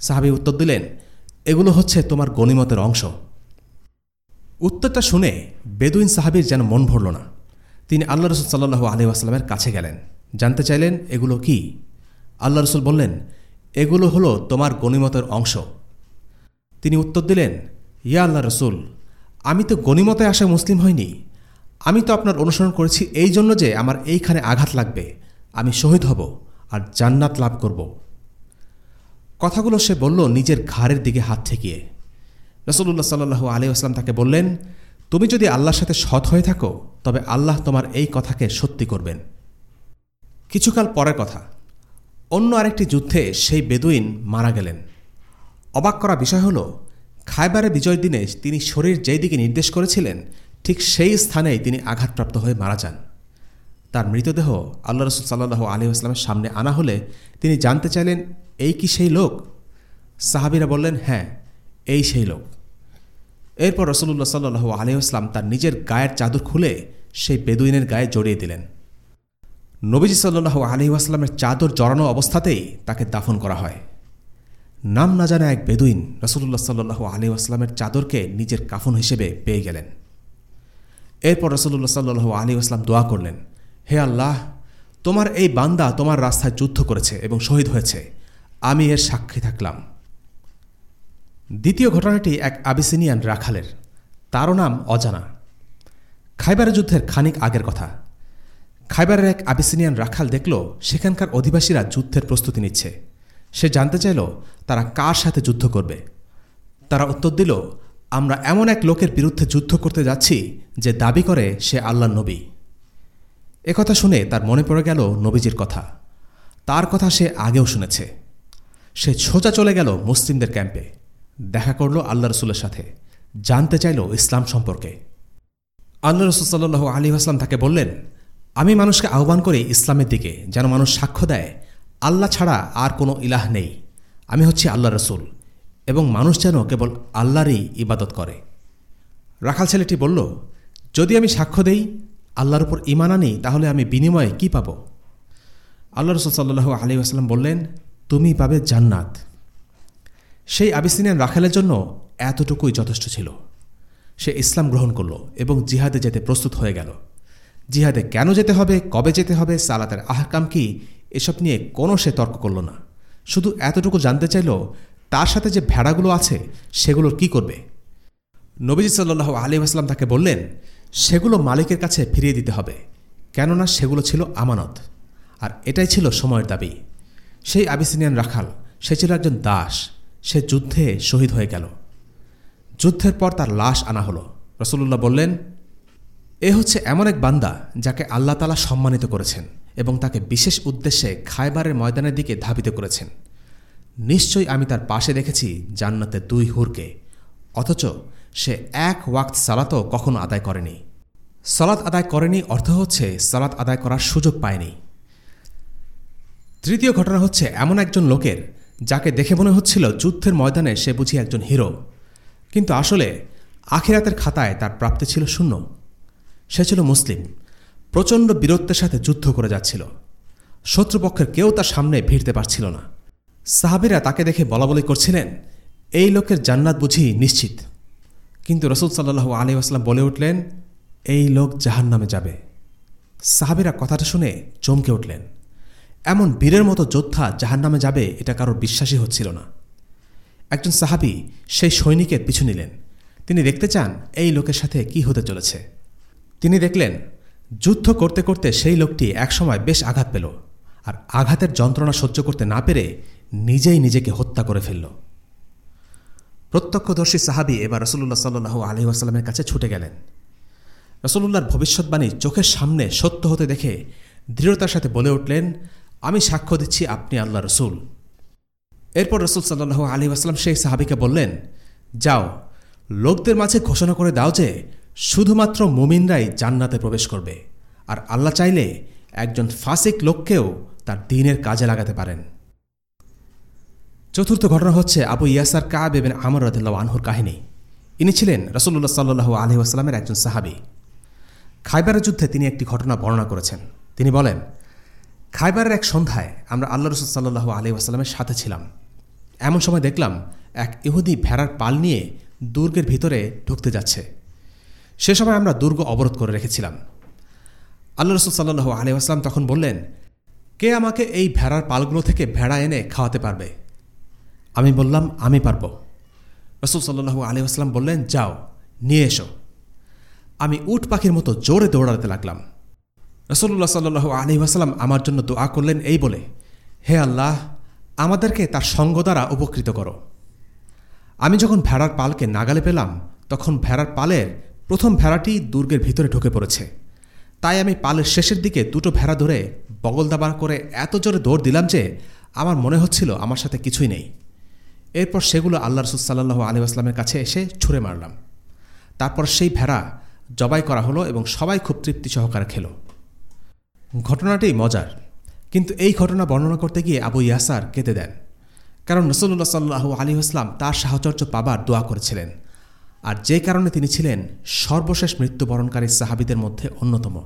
সাহাবি উত্তর দিলেন, এগুলো হচ্ছে তোমার গণিমতের অংশ। উত্তরটা শুনে বেদুইন সাহাবির যেন মন ভরল না। তিনি আল্লাহ রসুল সাল্লু আলী আসলামের কাছে গেলেন। জানতে চাইলেন, এগুলো কি? আল্লাহ রসুল বললেন, এগুলো হলো তোমার গণিমতের অংশ। তিনি উত্তর দিলেন, ইয়া আল্লাহ রসুল, আমি তো গণিমতে আসা মুসলিম হইনি। আমি তো আপনার অনুসরণ করেছি এই জন্য যে আমার এইখানে আঘাত লাগবে। আমি শহীদ হব আর জান্নাত লাভ করব। কথাগুলো সে বলল নিজের ঘাড়ের দিকে হাত ঠেকিয়ে। রসুল্লাহ সাল্লু আলী আসলাম তাকে বললেন, তুমি যদি আল্লাহর সাথে সৎ হয়ে থাকো, তবে আল্লাহ তোমার এই কথাকে সত্যি করবেন। কিছুকাল পরের কথা, অন্য আরেকটি যুদ্ধে সেই বেদুইন মারা গেলেন। অবাক করা বিষয় হল খাইবারে বিজয় দিনে তিনি শরীর যেই দিকে নির্দেশ করেছিলেন, ঠিক সেই স্থানেই তিনি আঘাতপ্রাপ্ত হয়ে মারা যান। তার মৃতদেহ আল্লাহ রসুল সাল্লাহ আলী আসলামের সামনে আনা হলে তিনি জানতে চাইলেন, এই কি সেই লোক? সাহাবিরা বললেন হ্যাঁ এই সেই লোক। এরপর রসুল্লাহ সাল্লু আলিউসলাম তার নিজের গায়ের চাদর খুলে সেই বেদুইনের গায়ে জড়িয়ে দিলেন। নবীজি সাল্লু আলিউসলামের চাদর জড়ানো অবস্থাতেই তাকে দাফন করা হয়। নাম না জানা এক বেদুইন রসুল্লাহ সাল্লু আলী আসলামের চাদরকে নিজের কাফন হিসেবে পেয়ে গেলেন। এরপর রসুল্লাহ সাল্লু আলী আসলাম দোয়া করলেন, হে আল্লাহ, তোমার এই বান্দা তোমার রাস্তায় যুদ্ধ করেছে এবং শহীদ হয়েছে। আমি এর সাক্ষী থাকলাম। দ্বিতীয় ঘটনাটি এক আবিসিনিয়ান রাখালের। তারও নাম অজানা। খাইবার যুদ্ধের খানিক আগের কথা। খাইবারের এক আবিসিনিয়ান রাখাল দেখল সেখানকার অধিবাসীরা যুদ্ধের প্রস্তুতি নিচ্ছে। সে জানতে চাইল তারা কার সাথে যুদ্ধ করবে। তারা উত্তর দিল, আমরা এমন এক লোকের বিরুদ্ধে যুদ্ধ করতে যাচ্ছি যে দাবি করে সে আল্লাহ নবী। একথা শুনে তার মনে পড়ে গেল নবীজির কথা। তার কথা সে আগেও শুনেছে। সে সোজা চলে গেল মুসলিমদের ক্যাম্পে। দেখা করল আল্লাহ রসুলের সাথে। জানতে চাইল ইসলাম সম্পর্কে। আল্লাহ রসুল সাল্লু আলী আসলাম তাকে বললেন, আমি মানুষকে আহ্বান করি ইসলামের দিকে, যেন মানুষ সাক্ষ্য দেয়, আল্লাহ ছাড়া আর কোনো ইলাহ নেই। আমি হচ্ছি আল্লাহ রসুল, এবং মানুষ যেন কেবল আল্লাহরই ইবাদত করে। রাখাল ছেলেটি বলল, যদি আমি সাক্ষ্য দেই, আল্লাহর উপর ইমান আনি, তাহলে আমি বিনিময়ে কি পাব? আল্লাহ রসুল সাল্লু আলী আসলাম বললেন, তুমি পাবে জান্নাত। সেই আবিসিনিয়ান রাখালের জন্য এতটুকুই যথেষ্ট ছিল। সে ইসলাম গ্রহণ করল এবং জিহাদে যেতে প্রস্তুত হয়ে গেল। জিহাদে কেন যেতে হবে, কবে যেতে হবে, সালাতের আহকাম কি, এসব নিয়ে কোনো সে তর্ক করল না। শুধু এতটুকু জানতে চাইল, তার সাথে যে ভেড়াগুলো আছে সেগুলোর কি করবে? নবীজি সাল্লাহ আলী আসলাম তাকে বললেন, সেগুলো মালিকের কাছে ফিরিয়ে দিতে হবে। কেননা সেগুলো ছিল আমানত। আর এটাই ছিল সময়ের দাবি। সেই আবিসিনিয়ান রাখাল, সে ছিল একজন দাস। সে যুদ্ধে শহীদ হয়ে গেল। যুদ্ধের পর তার লাশ আনা হলো। রসুল্লাহ বললেন, এ হচ্ছে এমন এক বান্দা যাকে আল্লাহ তালা সম্মানিত করেছেন এবং তাকে বিশেষ উদ্দেশ্যে খায়বারের ময়দানের দিকে ধাবিত করেছেন। নিশ্চয়ই আমি তার পাশে দেখেছি জান্নাতে দুই হুরকে, অথচ সে এক ওয়াক্ত সালাতও কখনো আদায় করেনি। সালাত আদায় করেনি অর্থ হচ্ছে সালাত আদায় করার সুযোগ পায়নি। তৃতীয় ঘটনা হচ্ছে এমন একজন লোকের যাকে দেখে মনে হচ্ছিল যুদ্ধের ময়দানে সে বুঝি একজন হিরো। কিন্তু আসলে আখিরাতের খাতায় তার প্রাপ্তি ছিল শূন্য। সে ছিল মুসলিম, প্রচণ্ড বীরত্বের সাথে যুদ্ধ করে যাচ্ছিল। শত্রুপক্ষের কেউ তার সামনে ভিড়তে পারছিল না। সাহাবিরা তাকে দেখে বলা বলি করছিলেন, এই লোকের জান্নাত বুঝি নিশ্চিত। কিন্তু রসুল সাল্লাহু আলী আসলাম বলে উঠলেন, এই লোক জাহান নামে যাবে। সাহাবিরা কথাটা শুনে চমকে উঠলেন। এমন বীরের মতো যোদ্ধা জাহান নামে যাবে, এটা কারোর বিশ্বাসই হচ্ছিল না। একজন সাহাবি সেই সৈনিকের পিছু নিলেন। তিনি দেখতে চান এই লোকের সাথে কি হতে চলেছে। তিনি দেখলেন, যুদ্ধ করতে করতে সেই লোকটি একসময় বেশ আঘাত পেল আর আঘাতের যন্ত্রণা সহ্য করতে না পেরে নিজেই নিজেকে হত্যা করে ফেলল। প্রত্যক্ষদর্শী সাহাবি এবার রসুল্লাহ সাল্লু আলহি আসাল্লামের কাছে ছুটে গেলেন। রসুল্লাহর ভবিষ্যৎবাণী চোখের সামনে সত্য হতে দেখে দৃঢ়তার সাথে বলে উঠলেন আমি সাক্ষ্য দিচ্ছি আপনি আল্লাহ রসুল। এরপর রসুল সাল্লাহ আলী আসলাম সেই সাহাবিকে বললেন, যাও, লোকদের মাঝে ঘোষণা করে দাও যে শুধুমাত্র মুমিনরাই জান্নাতে প্রবেশ করবে, আর আল্লাহ চাইলে একজন ফাসিক লোককেও তার দিনের কাজে লাগাতে পারেন। চতুর্থ ঘটনা হচ্ছে আবু ইয়াসার কাব এবেন আমর রদুল্লাহ আনহুর কাহিনী। ইনি ছিলেন রসুল্লাহ সাল্লু আলহি আসলামের একজন সাহাবি। খাইবারের যুদ্ধে তিনি একটি ঘটনা বর্ণনা করেছেন। তিনি বলেন খাইবারের এক সন্ধ্যায় আমরা আল্লাহ রসুল সাল্লু আলি আসলামের সাথে ছিলাম। এমন সময় দেখলাম এক ইহুদি ভেড়ার পাল নিয়ে দুর্গের ভিতরে ঢুকতে যাচ্ছে। সে সময় আমরা দুর্গ অবরোধ করে রেখেছিলাম। আল্লাহ রসুল সাল্লু আলি আসলাম তখন বললেন, কে আমাকে এই ভেড়ার পালগুলো থেকে ভেড়া এনে খাওয়াতে পারবে? আমি বললাম, আমি পারব। রসুল সাল্লু আলি আসলাম বললেন, যাও, নিয়ে এসো। আমি উট পাখির মতো জোরে দৌড়াতে লাগলাম। রসল্লা সাল্লু আলি আসালাম আমার জন্য দোয়া করলেন এই বলে, হে আল্লাহ, আমাদেরকে তার সঙ্গ দ্বারা উপকৃত করো। আমি যখন ভেড়ার পালকে নাগালে পেলাম, তখন ভেড়ার পালের প্রথম ভেড়াটি দুর্গের ভিতরে ঢুকে পড়েছে। তাই আমি পালের শেষের দিকে দুটো ভেড়া ধরে বগল দাবার করে এত জোরে দৌড় দিলাম যে আমার মনে হচ্ছিল আমার সাথে কিছুই নেই। এরপর সেগুলো আল্লাহ রসুলসাল্লু আলী আসলামের কাছে এসে ছুঁড়ে মারলাম। তারপর সেই ভেড়া জবাই করা হলো এবং সবাই খুব তৃপ্তি সহকারে খেলো। ঘটনাটি মজার। কিন্তু এই ঘটনা বর্ণনা করতে গিয়ে আবু ইয়াসার কেঁদে দেন। কারণ রসুল্লাহ সাল্লাহু আলী আসলাম তার সাহচর্য পাবার দোয়া করেছিলেন। আর যে কারণে তিনি ছিলেন সর্বশেষ মৃত্যুবরণকারী সাহাবিদের মধ্যে অন্যতম।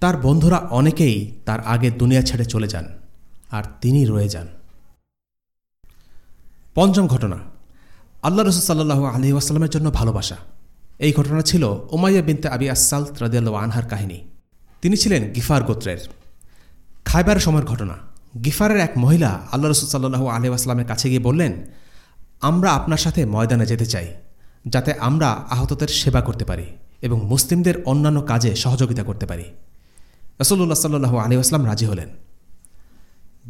তার বন্ধুরা অনেকেই তার আগে দুনিয়া ছেড়ে চলে যান, আর তিনি রয়ে যান। পঞ্চম ঘটনা। আল্লাহ রসুল সাল্লাহ আলী আসলামের জন্য ভালোবাসা। এই ঘটনা ছিল ওমাইয়া বিনতে আবি আসাল ত্রাদিয়াল আনহার কাহিনী। তিনি ছিলেন গিফার গোত্রের। খাইবার সময়ের ঘটনা। গিফারের এক মহিলা আল্লাহ রসুল সাল্লু আলহামের কাছে গিয়ে বললেন, আমরা আপনার সাথে ময়দানে যেতে চাই, যাতে আমরা আহতদের সেবা করতে পারি এবং মুসলিমদের অন্যান্য কাজে সহযোগিতা করতে পারি। রসল্লাহ সাল্লু আলী আসলাম রাজি হলেন।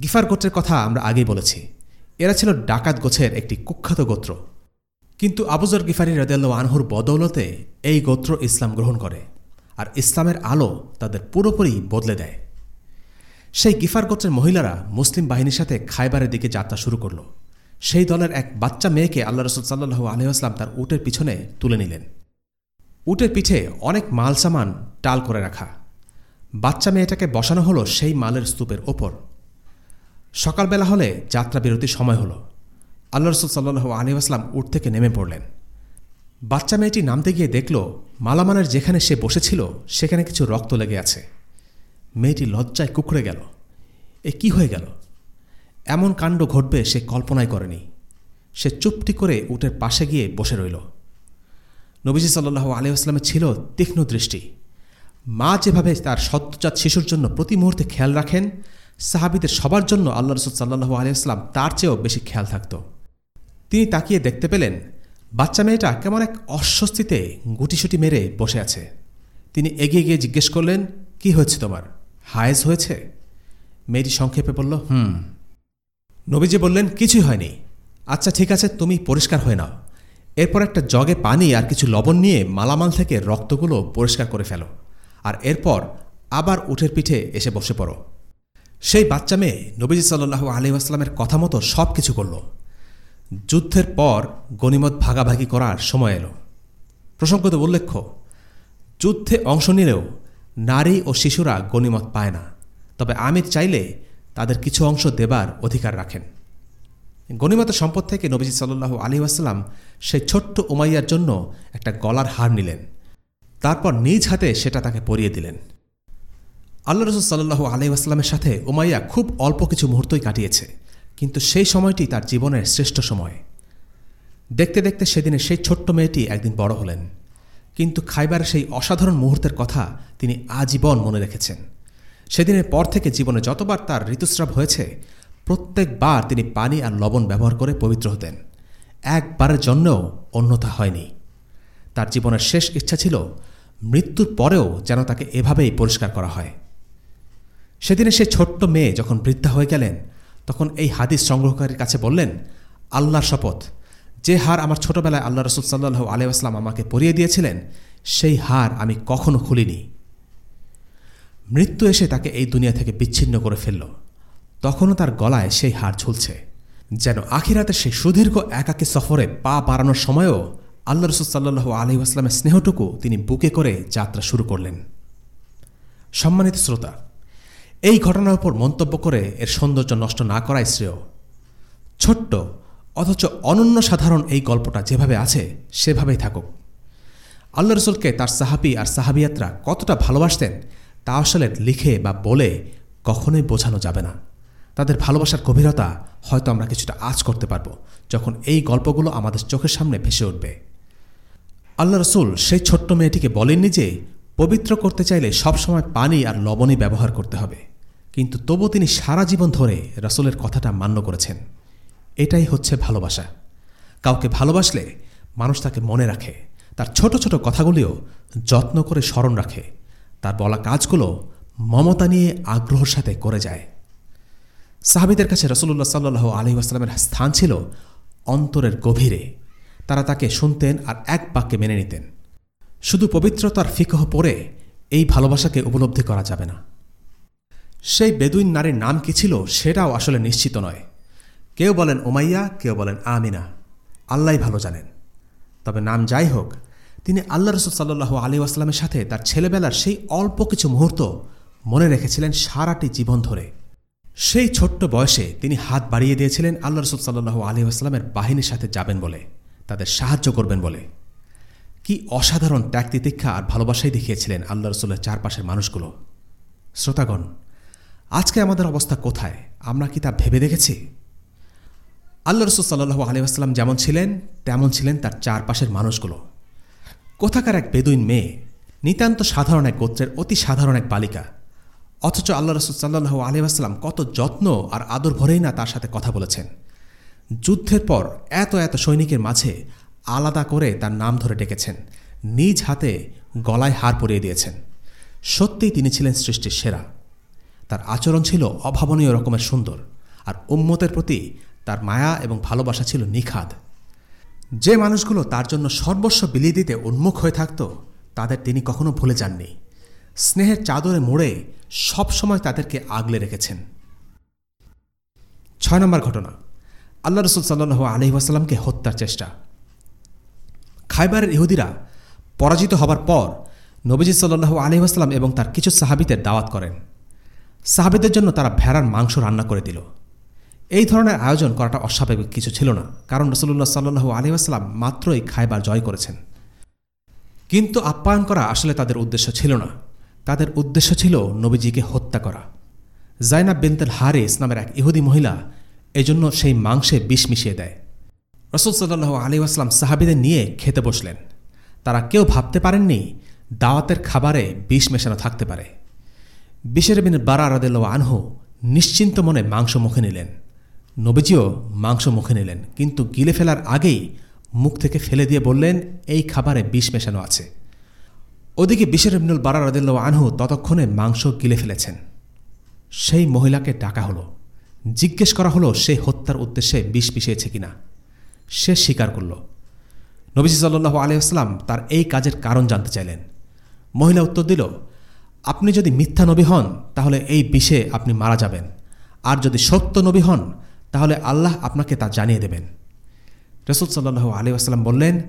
গিফার গোত্রের কথা আমরা আগেই বলেছি। এরা ছিল ডাকাত গোছের একটি কুখ্যাত গোত্র। কিন্তু আবুজর গিফারি রদেল্লা আনহুর বদৌলতে এই গোত্র ইসলাম গ্রহণ করে। আর ইসলামের আলো তাদের পুরোপুরি বদলে দেয়। সেই গিফার গোত্রের মহিলারা মুসলিম বাহিনীর সাথে খাইবারের দিকে যাত্রা শুরু করল। সেই দলের এক বাচ্চা মেয়েকে আল্লাহ রসুল সাল্লু আলহাম তার উটের পিছনে তুলে নিলেন। উটের পিঠে অনেক মাল সামান টাল করে রাখা। বাচ্চা মেয়েটাকে বসানো হলো সেই মালের স্তূপের ওপর। সকালবেলা হলে যাত্রা বিরতির সময় হলো। আল্লাহ রসুল সাল্লু আলী আসলাম উঠ থেকে নেমে পড়লেন। বাচ্চা মেয়েটি নামতে গিয়ে দেখল মালামানের যেখানে সে বসেছিল, সেখানে কিছু রক্ত লেগে আছে। মেয়েটি লজ্জায় কুকড়ে গেল। এ কি হয়ে গেল? এমন কাণ্ড ঘটবে সে কল্পনাই করেনি। সে চুপটি করে উটের পাশে গিয়ে বসে রইল। নবীজি সাল্লু আলিউসলামের ছিল তীক্ষ্ণ দৃষ্টি। মা যেভাবে তার সদ্যজাত শিশুর জন্য প্রতি মুহূর্তে খেয়াল রাখেন, সাহাবিদের সবার জন্য আল্লাহ রসুল সাল্লাহু আলিয়াস্লাম তার চেয়েও বেশি খেয়াল থাকত। তিনি তাকিয়ে দেখতে পেলেন বাচ্চা মেয়েটা কেমন এক অস্বস্তিতে গুটিসুটি মেরে বসে আছে। তিনি এগিয়ে গিয়ে জিজ্ঞেস করলেন, কি হয়েছে তোমার? হায়েজ হয়েছে? মেয়েটি সংক্ষেপে বলল, হুম। নবীজি বললেন, কিছুই হয়নি। আচ্ছা ঠিক আছে, তুমি পরিষ্কার হয়ে নাও। এরপর একটা জগে পানি আর কিছু লবণ নিয়ে মালামাল থেকে রক্তগুলো পরিষ্কার করে ফেলো। আর এরপর আবার উঠের পিঠে এসে বসে পড়ো। সেই বাচ্চা মেয়ে নবীজি সাল্লু আলী আসলামের কথা মতো সব কিছু করল। যুদ্ধের পর গণিমত ভাগাভাগি করার সময় এলো। প্রসঙ্গত উল্লেখ্য, যুদ্ধে অংশ নিলেও নারী ও শিশুরা গণিমত পায় না। তবে আমির চাইলে তাদের কিছু অংশ দেবার অধিকার রাখেন। গণিমতের সম্পদ থেকে নবীজি সাল্লু আলী আসসালাম সেই ছোট্ট উমাইয়ার জন্য একটা গলার হার নিলেন। তারপর নিজ হাতে সেটা তাকে পরিয়ে দিলেন। আল্লাহ রসুল সাল্লু আলহিহাস্লামের সাথে উমাইয়া খুব অল্প কিছু মুহূর্তই কাটিয়েছে। কিন্তু সেই সময়টি তার জীবনের শ্রেষ্ঠ সময়। দেখতে দেখতে সেদিনে সেই ছোট্ট মেয়েটি একদিন বড় হলেন। কিন্তু খাইবারের সেই অসাধারণ মুহূর্তের কথা তিনি আজীবন মনে রেখেছেন। সেদিনের পর থেকে জীবনে যতবার তার ঋতুস্রাব হয়েছে, প্রত্যেকবার তিনি পানি আর লবণ ব্যবহার করে পবিত্র হতেন। একবারের জন্যও অন্যথা হয়নি। তার জীবনের শেষ ইচ্ছা ছিল, মৃত্যুর পরেও যেন তাকে এভাবেই পরিষ্কার করা হয়। সেদিনে সে ছোট্ট মেয়ে যখন বৃদ্ধা হয়ে গেলেন তখন এই হাদিস সংগ্রহকারীর কাছে বললেন, আল্লাহর শপথ। যে হার আমার ছোটবেলায় আল্লাহ রসুল সাল্লাহ আলিয়াস্লাম আমাকে পরিয়ে দিয়েছিলেন, সেই হার আমি কখনো খুলিনি। মৃত্যু এসে তাকে এই দুনিয়া থেকে বিচ্ছিন্ন করে ফেলল। তখনও তার গলায় সেই হার ঝুলছে। যেন আখিরাতে সেই সুদীর্ঘ একাকী সফরে পা বাড়ানোর সময়ও আল্লাহ রসুল সাল্লু আলহিহাস্লামের স্নেহটুকু তিনি বুকে করে যাত্রা শুরু করলেন। সম্মানিত শ্রোতা এই ঘটনার উপর মন্তব্য করে এর সৌন্দর্য নষ্ট না করাই শ্রেয়। ছোট্ট অথচ অনন্য সাধারণ এই গল্পটা যেভাবে আছে, সেভাবেই থাকুক। আল্লাহ রসুলকে তার সাহাবি আর সাহাবিয়াতরা কতটা ভালোবাসতেন, তা আসলে লিখে বা বলে কখনোই বোঝানো যাবে না। তাদের ভালোবাসার গভীরতা হয়তো আমরা কিছুটা আজ করতে পারব যখন এই গল্পগুলো আমাদের চোখের সামনে ভেসে উঠবে। আল্লাহ রসুল সেই ছোট্ট মেয়েটিকে বলেননি যে, পবিত্র করতে চাইলে সবসময় পানি আর লবণই ব্যবহার করতে হবে। কিন্তু তবু তিনি সারা জীবন ধরে রসুলের কথাটা মান্য করেছেন। এটাই হচ্ছে ভালোবাসা। কাউকে ভালোবাসলে মানুষ তাকে মনে রাখে, তার ছোট ছোট কথাগুলিও যত্ন করে স্মরণ রাখে, তার বলা কাজগুলো মমতা নিয়ে আগ্রহের সাথে করে যায়। সাহাবিদের কাছে রসুল্লাহ সাল্লু আলহি আসলামের স্থান ছিল অন্তরের গভীরে। তারা তাকে শুনতেন আর এক বাক্যে মেনে নিতেন। শুধু পবিত্রতার ফিকহ পড়ে এই ভালোবাসাকে উপলব্ধি করা যাবে না। সেই বেদুইন নারীর নাম কি ছিল সেটাও আসলে নিশ্চিত নয়। কেউ বলেন ওমাইয়া কেউ বলেন আমিনা। আল্লাহ ভালো জানেন। তবে নাম যাই হোক, তিনি আল্লাহ রসুল সাল্লু আলী আসলামের সাথে তার ছেলেবেলার সেই অল্প কিছু মুহূর্ত মনে রেখেছিলেন সারাটি জীবন ধরে। সেই ছোট্ট বয়সে তিনি হাত বাড়িয়ে দিয়েছিলেন আল্লাহ রসুল সাল্লু আলী আসলামের বাহিনীর সাথে যাবেন বলে, তাদের সাহায্য করবেন বলে। কি অসাধারণ ত্যাগ তিতিক্ষা আর ভালোবাসাই দেখিয়েছিলেন আল্লাহ রসুলের চারপাশের মানুষগুলো। শ্রোতাগণ আজকে আমাদের অবস্থা কোথায়? আমরা কি তা ভেবে দেখেছি? আল্লাহ রসুল সাল্লু আলিউসালাম যেমন ছিলেন, তেমন ছিলেন তার চারপাশের মানুষগুলো। কোথাকার এক বেদুইন মেয়ে, নিতান্ত সাধারণ এক গোত্রের অতি সাধারণ এক বালিকা। অথচ আল্লাহ রসুল সাল্লু আলিউসালাম কত যত্ন আর আদর ভরেই না তার সাথে কথা বলেছেন। যুদ্ধের পর এত এত সৈনিকের মাঝে আলাদা করে তার নাম ধরে ডেকেছেন। নিজ হাতে গলায় হার পরিয়ে দিয়েছেন। সত্যিই তিনি ছিলেন সৃষ্টির সেরা। তার আচরণ ছিল অভাবনীয় রকমের সুন্দর, আর উম্মতের প্রতি তার মায়া এবং ভালোবাসা ছিল নিখাদ। যে মানুষগুলো তার জন্য সর্বস্ব বিলিয়ে দিতে উন্মুখ হয়ে থাকত, তাদের তিনি কখনো ভুলে যাননি। স্নেহের চাদরে মুড়ে সবসময় তাদেরকে আগলে রেখেছেন। ছয় নম্বর ঘটনা। আল্লাহ রসুল সাল্লু আলহি ওয়াসাল্লামকে হত্যার চেষ্টা। খাইবারের ইহুদিরা পরাজিত হবার পর নবীজি সাল্লু আলহি ওয়াসাল্লাম এবং তার কিছু সাহাবিদের দাওয়াত করেন। সাহাবিদের জন্য তারা ভেড়ার মাংস রান্না করে দিল। এই ধরনের আয়োজন করাটা অস্বাভাবিক কিছু ছিল না, কারণ রসুল্লাহ সাল্লু আলী আসলাম মাত্রই খাইবার জয় করেছেন। কিন্তু আপ্যায়ন করা আসলে তাদের উদ্দেশ্য ছিল না। তাদের উদ্দেশ্য ছিল নবীজিকে হত্যা করা। জাইনাব বিনতেল হারিস নামের এক ইহুদি মহিলা এজন্য সেই মাংসে বিষ মিশিয়ে দেয়। রসুল সাল্লু আলী আসলাম সাহাবিদের নিয়ে খেতে বসলেন। তারা কেউ ভাবতে পারেননি দাওয়াতের খাবারে বিষ মেশানো থাকতে পারে। বিশের বিন বারা রাদেল আনহু নিশ্চিন্ত মনে মাংস মুখে নিলেন। নবীজিও মাংস মুখে নিলেন, কিন্তু গিলে ফেলার আগেই মুখ থেকে ফেলে দিয়ে বললেন, এই খাবারে বিষ মেশানো আছে। ওদিকে বিশের ইবনুল বারা রদিল্লা আনহু ততক্ষণে মাংস গিলে ফেলেছেন। সেই মহিলাকে ডাকা হলো। জিজ্ঞেস করা হলো, সে হত্যার উদ্দেশ্যে বিষ মিশিয়েছে কিনা? সে স্বীকার করল। নবীজি সাল্লু আলিয়াস্লাম তার এই কাজের কারণ জানতে চাইলেন। মহিলা উত্তর দিল আপনি যদি মিথ্যা নবী হন, তাহলে এই বিষে আপনি মারা যাবেন। আর যদি সত্য নবী হন, তাহলে আল্লাহ আপনাকে তা জানিয়ে দেবেন। রসুল সাল্লু আলী আসসালাম বললেন,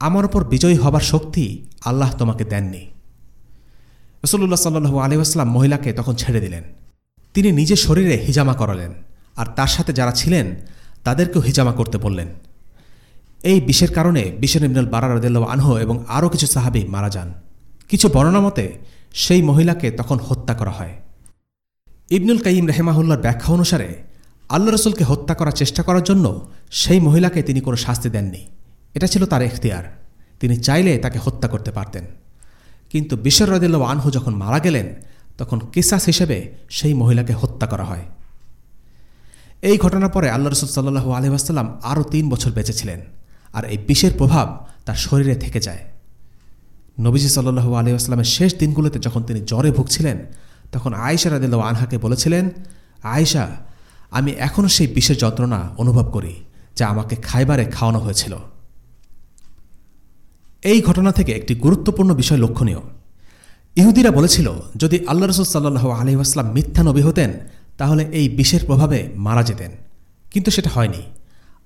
আমার ওপর বিজয়ী হবার শক্তি আল্লাহ তোমাকে দেননি। রসুল্লাহ সাল্লু আলী আসলাম মহিলাকে তখন ছেড়ে দিলেন। তিনি নিজের শরীরে হিজামা করালেন, আর তার সাথে যারা ছিলেন, তাদেরকেও হিজামা করতে বললেন। এই বিষের কারণে বিশের ইবনুল বারারদুল্লাহ আনহ এবং আরও কিছু সাহাবি মারা যান। কিছু বর্ণনা মতে সেই মহিলাকে তখন হত্যা করা হয়। ইবনুল কাইম রেহেমাহুল্লার ব্যাখ্যা অনুসারে, আল্লাহ রসুলকে হত্যা করার চেষ্টা করার জন্য সেই মহিলাকে তিনি কোনো শাস্তি দেননি। এটা ছিল তার এখতিয়ার। তিনি চাইলে তাকে হত্যা করতে পারতেন। কিন্তু বিশ্বর রদিল্লা আনহু যখন মারা গেলেন, তখন কিসাস হিসেবে সেই মহিলাকে হত্যা করা হয়। এই ঘটনার পরে আল্লাহ রসুল সাল্লু আলহাম আরও তিন বছর বেঁচেছিলেন আর এই বিষের প্রভাব তার শরীরে থেকে যায়। নবীজি সাল্লু আলহামের শেষ দিনগুলোতে যখন তিনি জ্বরে ভুগছিলেন, তখন আয়েশা রাদিল্লা আনহাকে বলেছিলেন, আয়েশা, আমি এখনও সেই বিষের যন্ত্রণা অনুভব করি যা আমাকে খাইবারে খাওয়ানো হয়েছিল। এই ঘটনা থেকে একটি গুরুত্বপূর্ণ বিষয় লক্ষণীয়। ইহুদিরা বলেছিল, যদি আল্লাহ রসুল সাল্লাহ আলহিহাস্লাম মিথ্যা নবী হতেন, তাহলে এই বিষের প্রভাবে মারা যেতেন। কিন্তু সেটা হয়নি।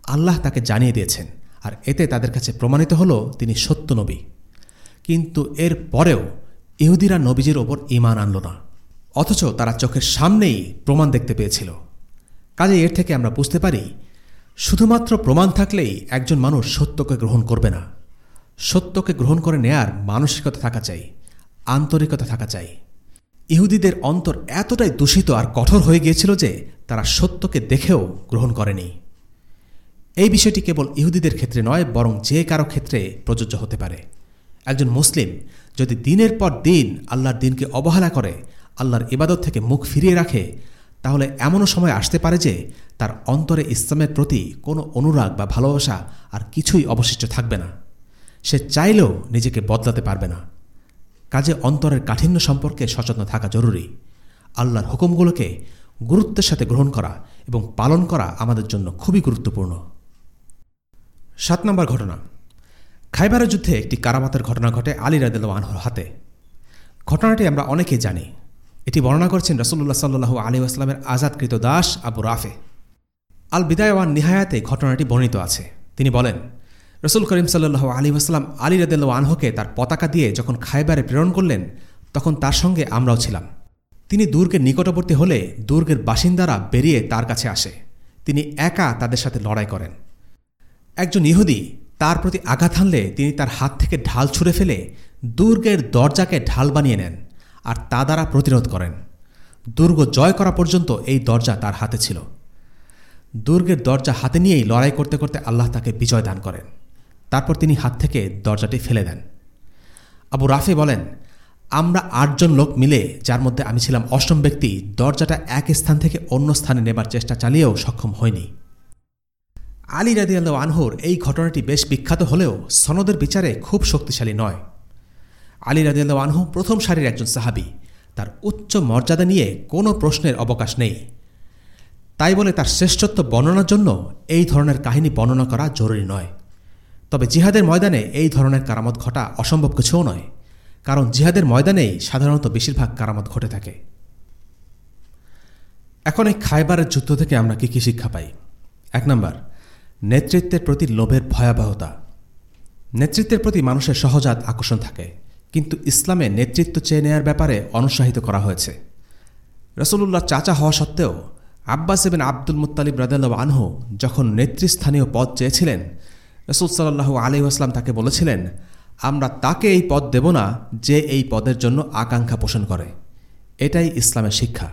আল্লাহ তাকে জানিয়ে দিয়েছেন, আর এতে তাদের কাছে প্রমাণিত হল তিনি সত্য নবী। কিন্তু এর পরেও ইহুদিরা নবীজির ওপর ইমান আনল না। অথচ তারা চোখের সামনেই প্রমাণ দেখতে পেয়েছিল। কাজে এর থেকে আমরা বুঝতে পারি, শুধুমাত্র প্রমাণ থাকলেই একজন মানুষ সত্যকে গ্রহণ করবে না। সত্যকে গ্রহণ করে নেয়ার মানসিকতা থাকা চাই, আন্তরিকতা থাকা চাই। ইহুদিদের অন্তর এতটাই দূষিত আর কঠোর হয়ে গিয়েছিল যে তারা সত্যকে দেখেও গ্রহণ করেনি। এই বিষয়টি কেবল ইহুদিদের ক্ষেত্রে নয়, বরং যে কারও ক্ষেত্রে প্রযোজ্য হতে পারে। একজন মুসলিম যদি দিনের পর দিন আল্লাহর দিনকে অবহেলা করে, আল্লাহর ইবাদত থেকে মুখ ফিরিয়ে রাখে, তাহলে এমনও সময় আসতে পারে যে তার অন্তরে ইসলামের প্রতি কোনো অনুরাগ বা ভালোবাসা আর কিছুই অবশিষ্ট থাকবে না। সে চাইলেও নিজেকে বদলাতে পারবে না। কাজে অন্তরের কাঠিন্য সম্পর্কে সচেতন থাকা জরুরি। আল্লাহর হুকুমগুলোকে গুরুত্বের সাথে গ্রহণ করা এবং পালন করা আমাদের জন্য খুবই গুরুত্বপূর্ণ। সাত নম্বর ঘটনা। খাইবারের যুদ্ধে একটি কারামাতের ঘটনা ঘটে আলী রাদেল আনহর হাতে। ঘটনাটি আমরা অনেকেই জানি। এটি বর্ণনা করছেন রসুল্লাহ সাল্লু আলী আসলামের আজাদকৃত দাস আবু রাফে। আল বিদায়ওয়ান নিহায়াতে ঘটনাটি বর্ণিত আছে। তিনি বলেন, রসুল করিম সাল্লু আলী আসলাম আলী রাদেল আনহকে তার পতাকা দিয়ে যখন খাইবারে প্রেরণ করলেন, তখন তার সঙ্গে আমরাও ছিলাম। তিনি দুর্গের নিকটবর্তী হলে দুর্গের বাসিন্দারা বেরিয়ে তার কাছে আসে। তিনি একা তাদের সাথে লড়াই করেন। একজন ইহুদি তার প্রতি আঘাত হানলে তিনি তার হাত থেকে ঢাল ছুঁড়ে ফেলে দুর্গের দরজাকে ঢাল বানিয়ে নেন আর তা দ্বারা প্রতিরোধ করেন। দুর্গ জয় করা পর্যন্ত এই দরজা তার হাতে ছিল। দুর্গের দরজা হাতে নিয়েই লড়াই করতে করতে আল্লাহ তাকে বিজয় দান করেন। তারপর তিনি হাত থেকে দরজাটি ফেলে দেন। আবু রাফে বলেন, আমরা আটজন লোক মিলে, যার মধ্যে আমি ছিলাম অষ্টম ব্যক্তি, দরজাটা এক স্থান থেকে অন্য স্থানে নেবার চেষ্টা চালিয়েও সক্ষম হয়নি আলী রাদিয়াল্লাহ আনহুর এই ঘটনাটি বেশ বিখ্যাত হলেও সনদের বিচারে খুব শক্তিশালী নয়। আলী রাদিয়াল্লাহু আনহু প্রথম সারির একজন সাহাবি। তার উচ্চ মর্যাদা নিয়ে কোনো প্রশ্নের অবকাশ নেই। তাই বলে তার শ্রেষ্ঠত্ব বর্ণনার জন্য এই ধরনের কাহিনী বর্ণনা করা জরুরি নয়। তবে জিহাদের ময়দানে এই ধরনের কারামত ঘটা অসম্ভব কিছুও নয়। কারণ জিহাদের ময়দানেই সাধারণত বেশিরভাগ কারামত ঘটে থাকে। এখন এই খাইবারের যুদ্ধ থেকে আমরা কী কী শিক্ষা পাই? এক নম্বর নেতৃত্বের প্রতি লোভের ভয়াবহতা। নেতৃত্বের প্রতি মানুষের সহজাত আকর্ষণ থাকে, কিন্তু ইসলামে নেতৃত্ব চেয়ে নেয়ার ব্যাপারে অনুৎসাহিত করা হয়েছে। রসুল্লাহ চাচা হওয়া সত্ত্বেও, আব্বাস এবেন আব্দুল মুতালিব রাদাল্লাহ আনহু যখন নেতৃস্থানীয় পদ চেয়েছিলেন, রসুল সাল্লাহু আলি আসলাম তাকে বলেছিলেন, আমরা তাকে এই পদ দেব না যে এই পদের জন্য আকাঙ্ক্ষা পোষণ করে। এটাই ইসলামের শিক্ষা।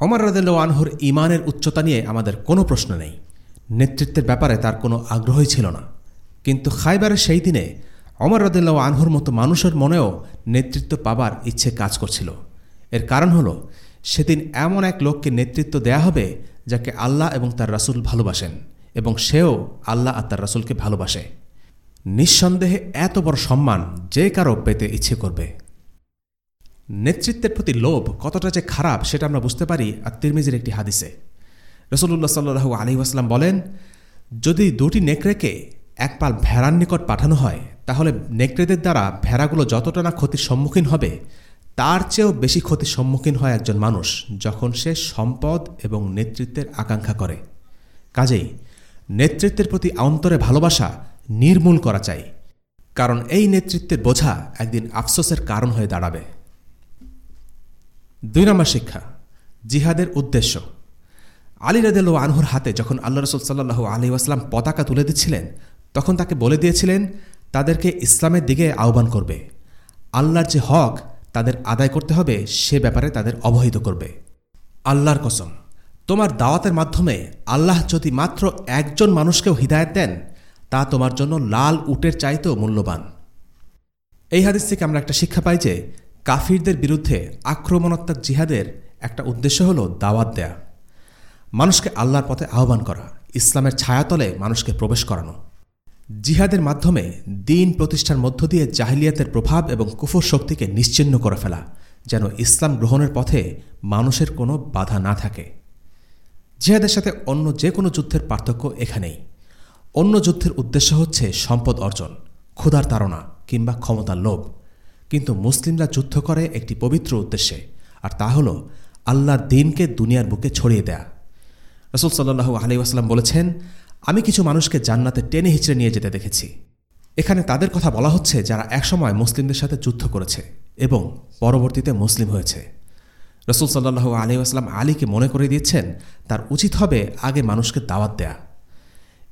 অমর রাদেল্লা আনহুর ইমানের উচ্চতা নিয়ে আমাদের কোনো প্রশ্ন নেই। নেতৃত্বের ব্যাপারে তার কোনো আগ্রহই ছিল না। কিন্তু খাইবারের সেই দিনে অমর রদুল্লাহ আনহুর মতো মানুষের মনেও নেতৃত্ব পাবার ইচ্ছে কাজ করছিল। এর কারণ হল, সেদিন এমন এক লোককে নেতৃত্ব দেয়া হবে যাকে আল্লাহ এবং তার রাসুল ভালোবাসেন এবং সেও আল্লাহ আর তার রাসুলকে ভালোবাসে। নিঃসন্দেহে এত বড় সম্মান যে কারও পেতে ইচ্ছে করবে। নেতৃত্বের প্রতি লোভ কতটা যে খারাপ সেটা আমরা বুঝতে পারি আর তিরমিজির একটি হাদিসে। রসুল্লাহ সাল্লু আলী আসলাম বলেন, যদি দুটি নেকড়েকে এক পাল ভেড়ার নিকট পাঠানো হয়, তাহলে নেকড়েদের দ্বারা ভেড়াগুলো যতটা না ক্ষতির সম্মুখীন হবে, তার চেয়েও বেশি ক্ষতির সম্মুখীন হয় একজন মানুষ যখন সে সম্পদ এবং নেতৃত্বের আকাঙ্ক্ষা করে। কাজেই নেতৃত্বের প্রতি অন্তরে ভালোবাসা নির্মূল করা চাই, কারণ এই নেতৃত্বের বোঝা একদিন আফসোসের কারণ হয়ে দাঁড়াবে। দুই নম্বর শিক্ষা, জিহাদের উদ্দেশ্য। আলী রাদেল আনহুর হাতে যখন আল্লাহ রসুল সাল্লাহ আলী আসলাম পতাকা তুলে দিচ্ছিলেন, তখন তাকে বলে দিয়েছিলেন, তাদেরকে ইসলামের দিকে আহ্বান করবে। আল্লাহর যে হক তাদের আদায় করতে হবে, সে ব্যাপারে তাদের অবহিত করবে। আল্লাহর কসম, তোমার দাওয়াতের মাধ্যমে আল্লাহ যদি মাত্র একজন মানুষকেও হৃদায়ত দেন, তা তোমার জন্য লাল উটের চাইতেও মূল্যবান। এই হাদিস থেকে আমরা একটা শিক্ষা পাই যে, কাফিরদের বিরুদ্ধে আক্রমণাত্মক জিহাদের একটা উদ্দেশ্য হল দাওয়াত দেয়া। মানুষকে আল্লাহর পথে আহ্বান করা, ইসলামের ছায়াতলে মানুষকে প্রবেশ করানো। জিহাদের মাধ্যমে দিন প্রতিষ্ঠার মধ্য দিয়ে জাহিলিয়াতের প্রভাব এবং কুফর শক্তিকে নিশ্চিন্ন করে ফেলা, যেন ইসলাম গ্রহণের পথে মানুষের কোনো বাধা না থাকে। জিহাদের সাথে অন্য যে কোনো যুদ্ধের পার্থক্য এখানেই। অন্য যুদ্ধের উদ্দেশ্য হচ্ছে সম্পদ অর্জন, ক্ষুধার তাড়না কিংবা ক্ষমতার লোভ। কিন্তু মুসলিমরা যুদ্ধ করে একটি পবিত্র উদ্দেশ্যে, আর তা হল আল্লাহর দিনকে দুনিয়ার বুকে ছড়িয়ে দেয়া। রসুল সাল্লু আলি আসলাম বলেছেন, আমি কিছু মানুষকে জান্নাতে টেনে হিচড়ে নিয়ে যেতে দেখেছি। এখানে তাদের কথা বলা হচ্ছে যারা একসময় মুসলিমদের সাথে যুদ্ধ করেছে এবং পরবর্তীতে মুসলিম হয়েছে। রসুল সাল্লাহ আলি আসলাম আলীকে মনে করে দিয়েছেন, তার উচিত হবে আগে মানুষকে দাওয়াত দেয়া।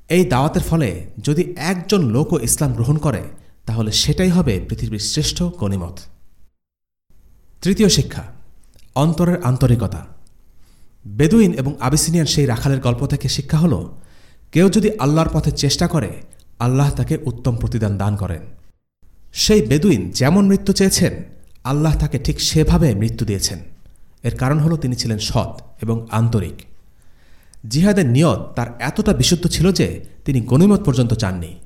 এই দাওয়াতের ফলে যদি একজন লোকও ইসলাম গ্রহণ করে, তাহলে সেটাই হবে পৃথিবীর শ্রেষ্ঠ গণিমত। তৃতীয় শিক্ষা, অন্তরের আন্তরিকতা। বেদুইন এবং আবিসিনিয়ান সেই রাখালের গল্প থেকে শিক্ষা হল, কেউ যদি আল্লাহর পথে চেষ্টা করে, আল্লাহ তাকে উত্তম প্রতিদান দান করেন। সেই বেদুইন যেমন মৃত্যু চেয়েছেন, আল্লাহ তাকে ঠিক সেভাবে মৃত্যু দিয়েছেন। এর কারণ হল তিনি ছিলেন সৎ এবং আন্তরিক। জিহাদের নিয়ত তার এতটা বিশুদ্ধ ছিল যে তিনি গণিমত পর্যন্ত চাননি।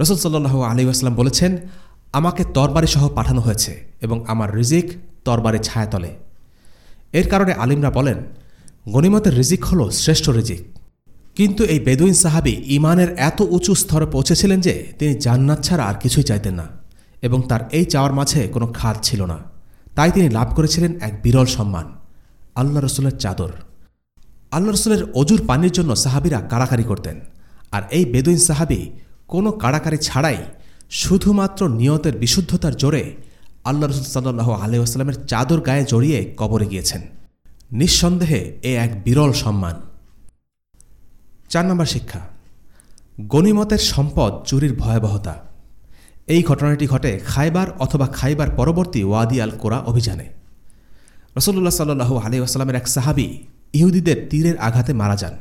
রসুল সাল্লাহ আলী আসলাম বলেছেন, আমাকে তরবারি সহ পাঠানো হয়েছে এবং আমার রিজিক তরবারি ছায়াতলে। এর কারণে আলিমরা বলেন গণিমতের রিজিক হল শ্রেষ্ঠ রিজিক। কিন্তু এই বেদুইন সাহাবি ইমানের এত উঁচু স্তরে পৌঁছেছিলেন যে তিনি জান্নাত ছাড়া আর কিছুই চাইতেন না এবং তার এই চাওয়ার মাঝে কোনো খাদ ছিল না। তাই তিনি লাভ করেছিলেন এক বিরল সম্মান, আল্লাহ রসুলের চাদর। আল্লাহ রসুলের অজুর পানির জন্য সাহাবিরা কাড়াকাড়ি করতেন আর এই বেদুইন সাহাবি কোনো কাড়াকাড়ি ছাড়াই শুধুমাত্র নিয়তের বিশুদ্ধতার জোরে আল্লাহ রসুল সাল্লাহ আলহামের চাদর গায়ে জড়িয়ে কবরে গিয়েছেন। নিঃসন্দেহে এ এক বিরল সম্মান। চার নম্বর শিক্ষা, গণিমতের সম্পদ চুরির ভয়াবহতা। এই ঘটনাটি ঘটে খাইবার অথবা খাইবার পরবর্তী ওয়াদি আল কোরা অভিযানে। রসল্লাহ সাল্লু আলী আসালামের এক সাহাবি ইহুদিদের তীরের আঘাতে মারা যান।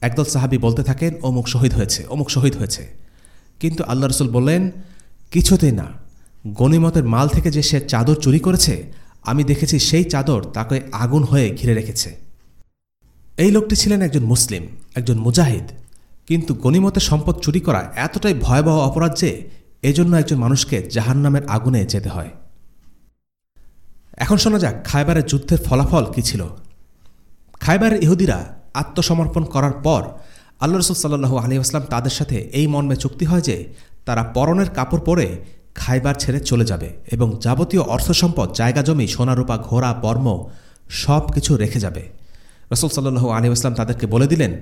একদল সাহাবি বলতে থাকেন, অমুক শহীদ হয়েছে, অমুক শহীদ হয়েছে। কিন্তু আল্লাহ রসুল বললেন, কিছুতেই না। গণিমতের মাল থেকে যে সে চাদর চুরি করেছে আমি দেখেছি সেই চাদর তাকে আগুন হয়ে ঘিরে রেখেছে। এই লোকটি ছিলেন একজন মুসলিম, একজন মুজাহিদ। কিন্তু গণিমতের সম্পদ চুরি করা এতটাই ভয়াবহ অপরাধ যে এজন্য একজন মানুষকে জাহান্নামের আগুনে যেতে হয়। এখন শোনা যাক খায়বারের যুদ্ধের ফলাফল কি ছিল। খায়বারের ইহুদিরা আত্মসমর্পণ করার পর আল্লাহ রসুল সাল্লু আলী আসলাম তাদের সাথে এই মর্মে চুক্তি হয় যে তারা পরনের কাপড় পরে খাইবার ছেড়ে চলে যাবে এবং যাবতীয় অর্থ সম্পদ জায়গা জমি, সোনারূপা, ঘোড়া, বর্ম সব কিছু রেখে যাবে। রসুল সাল্লু আলী আসলাম তাদেরকে বলে দিলেন,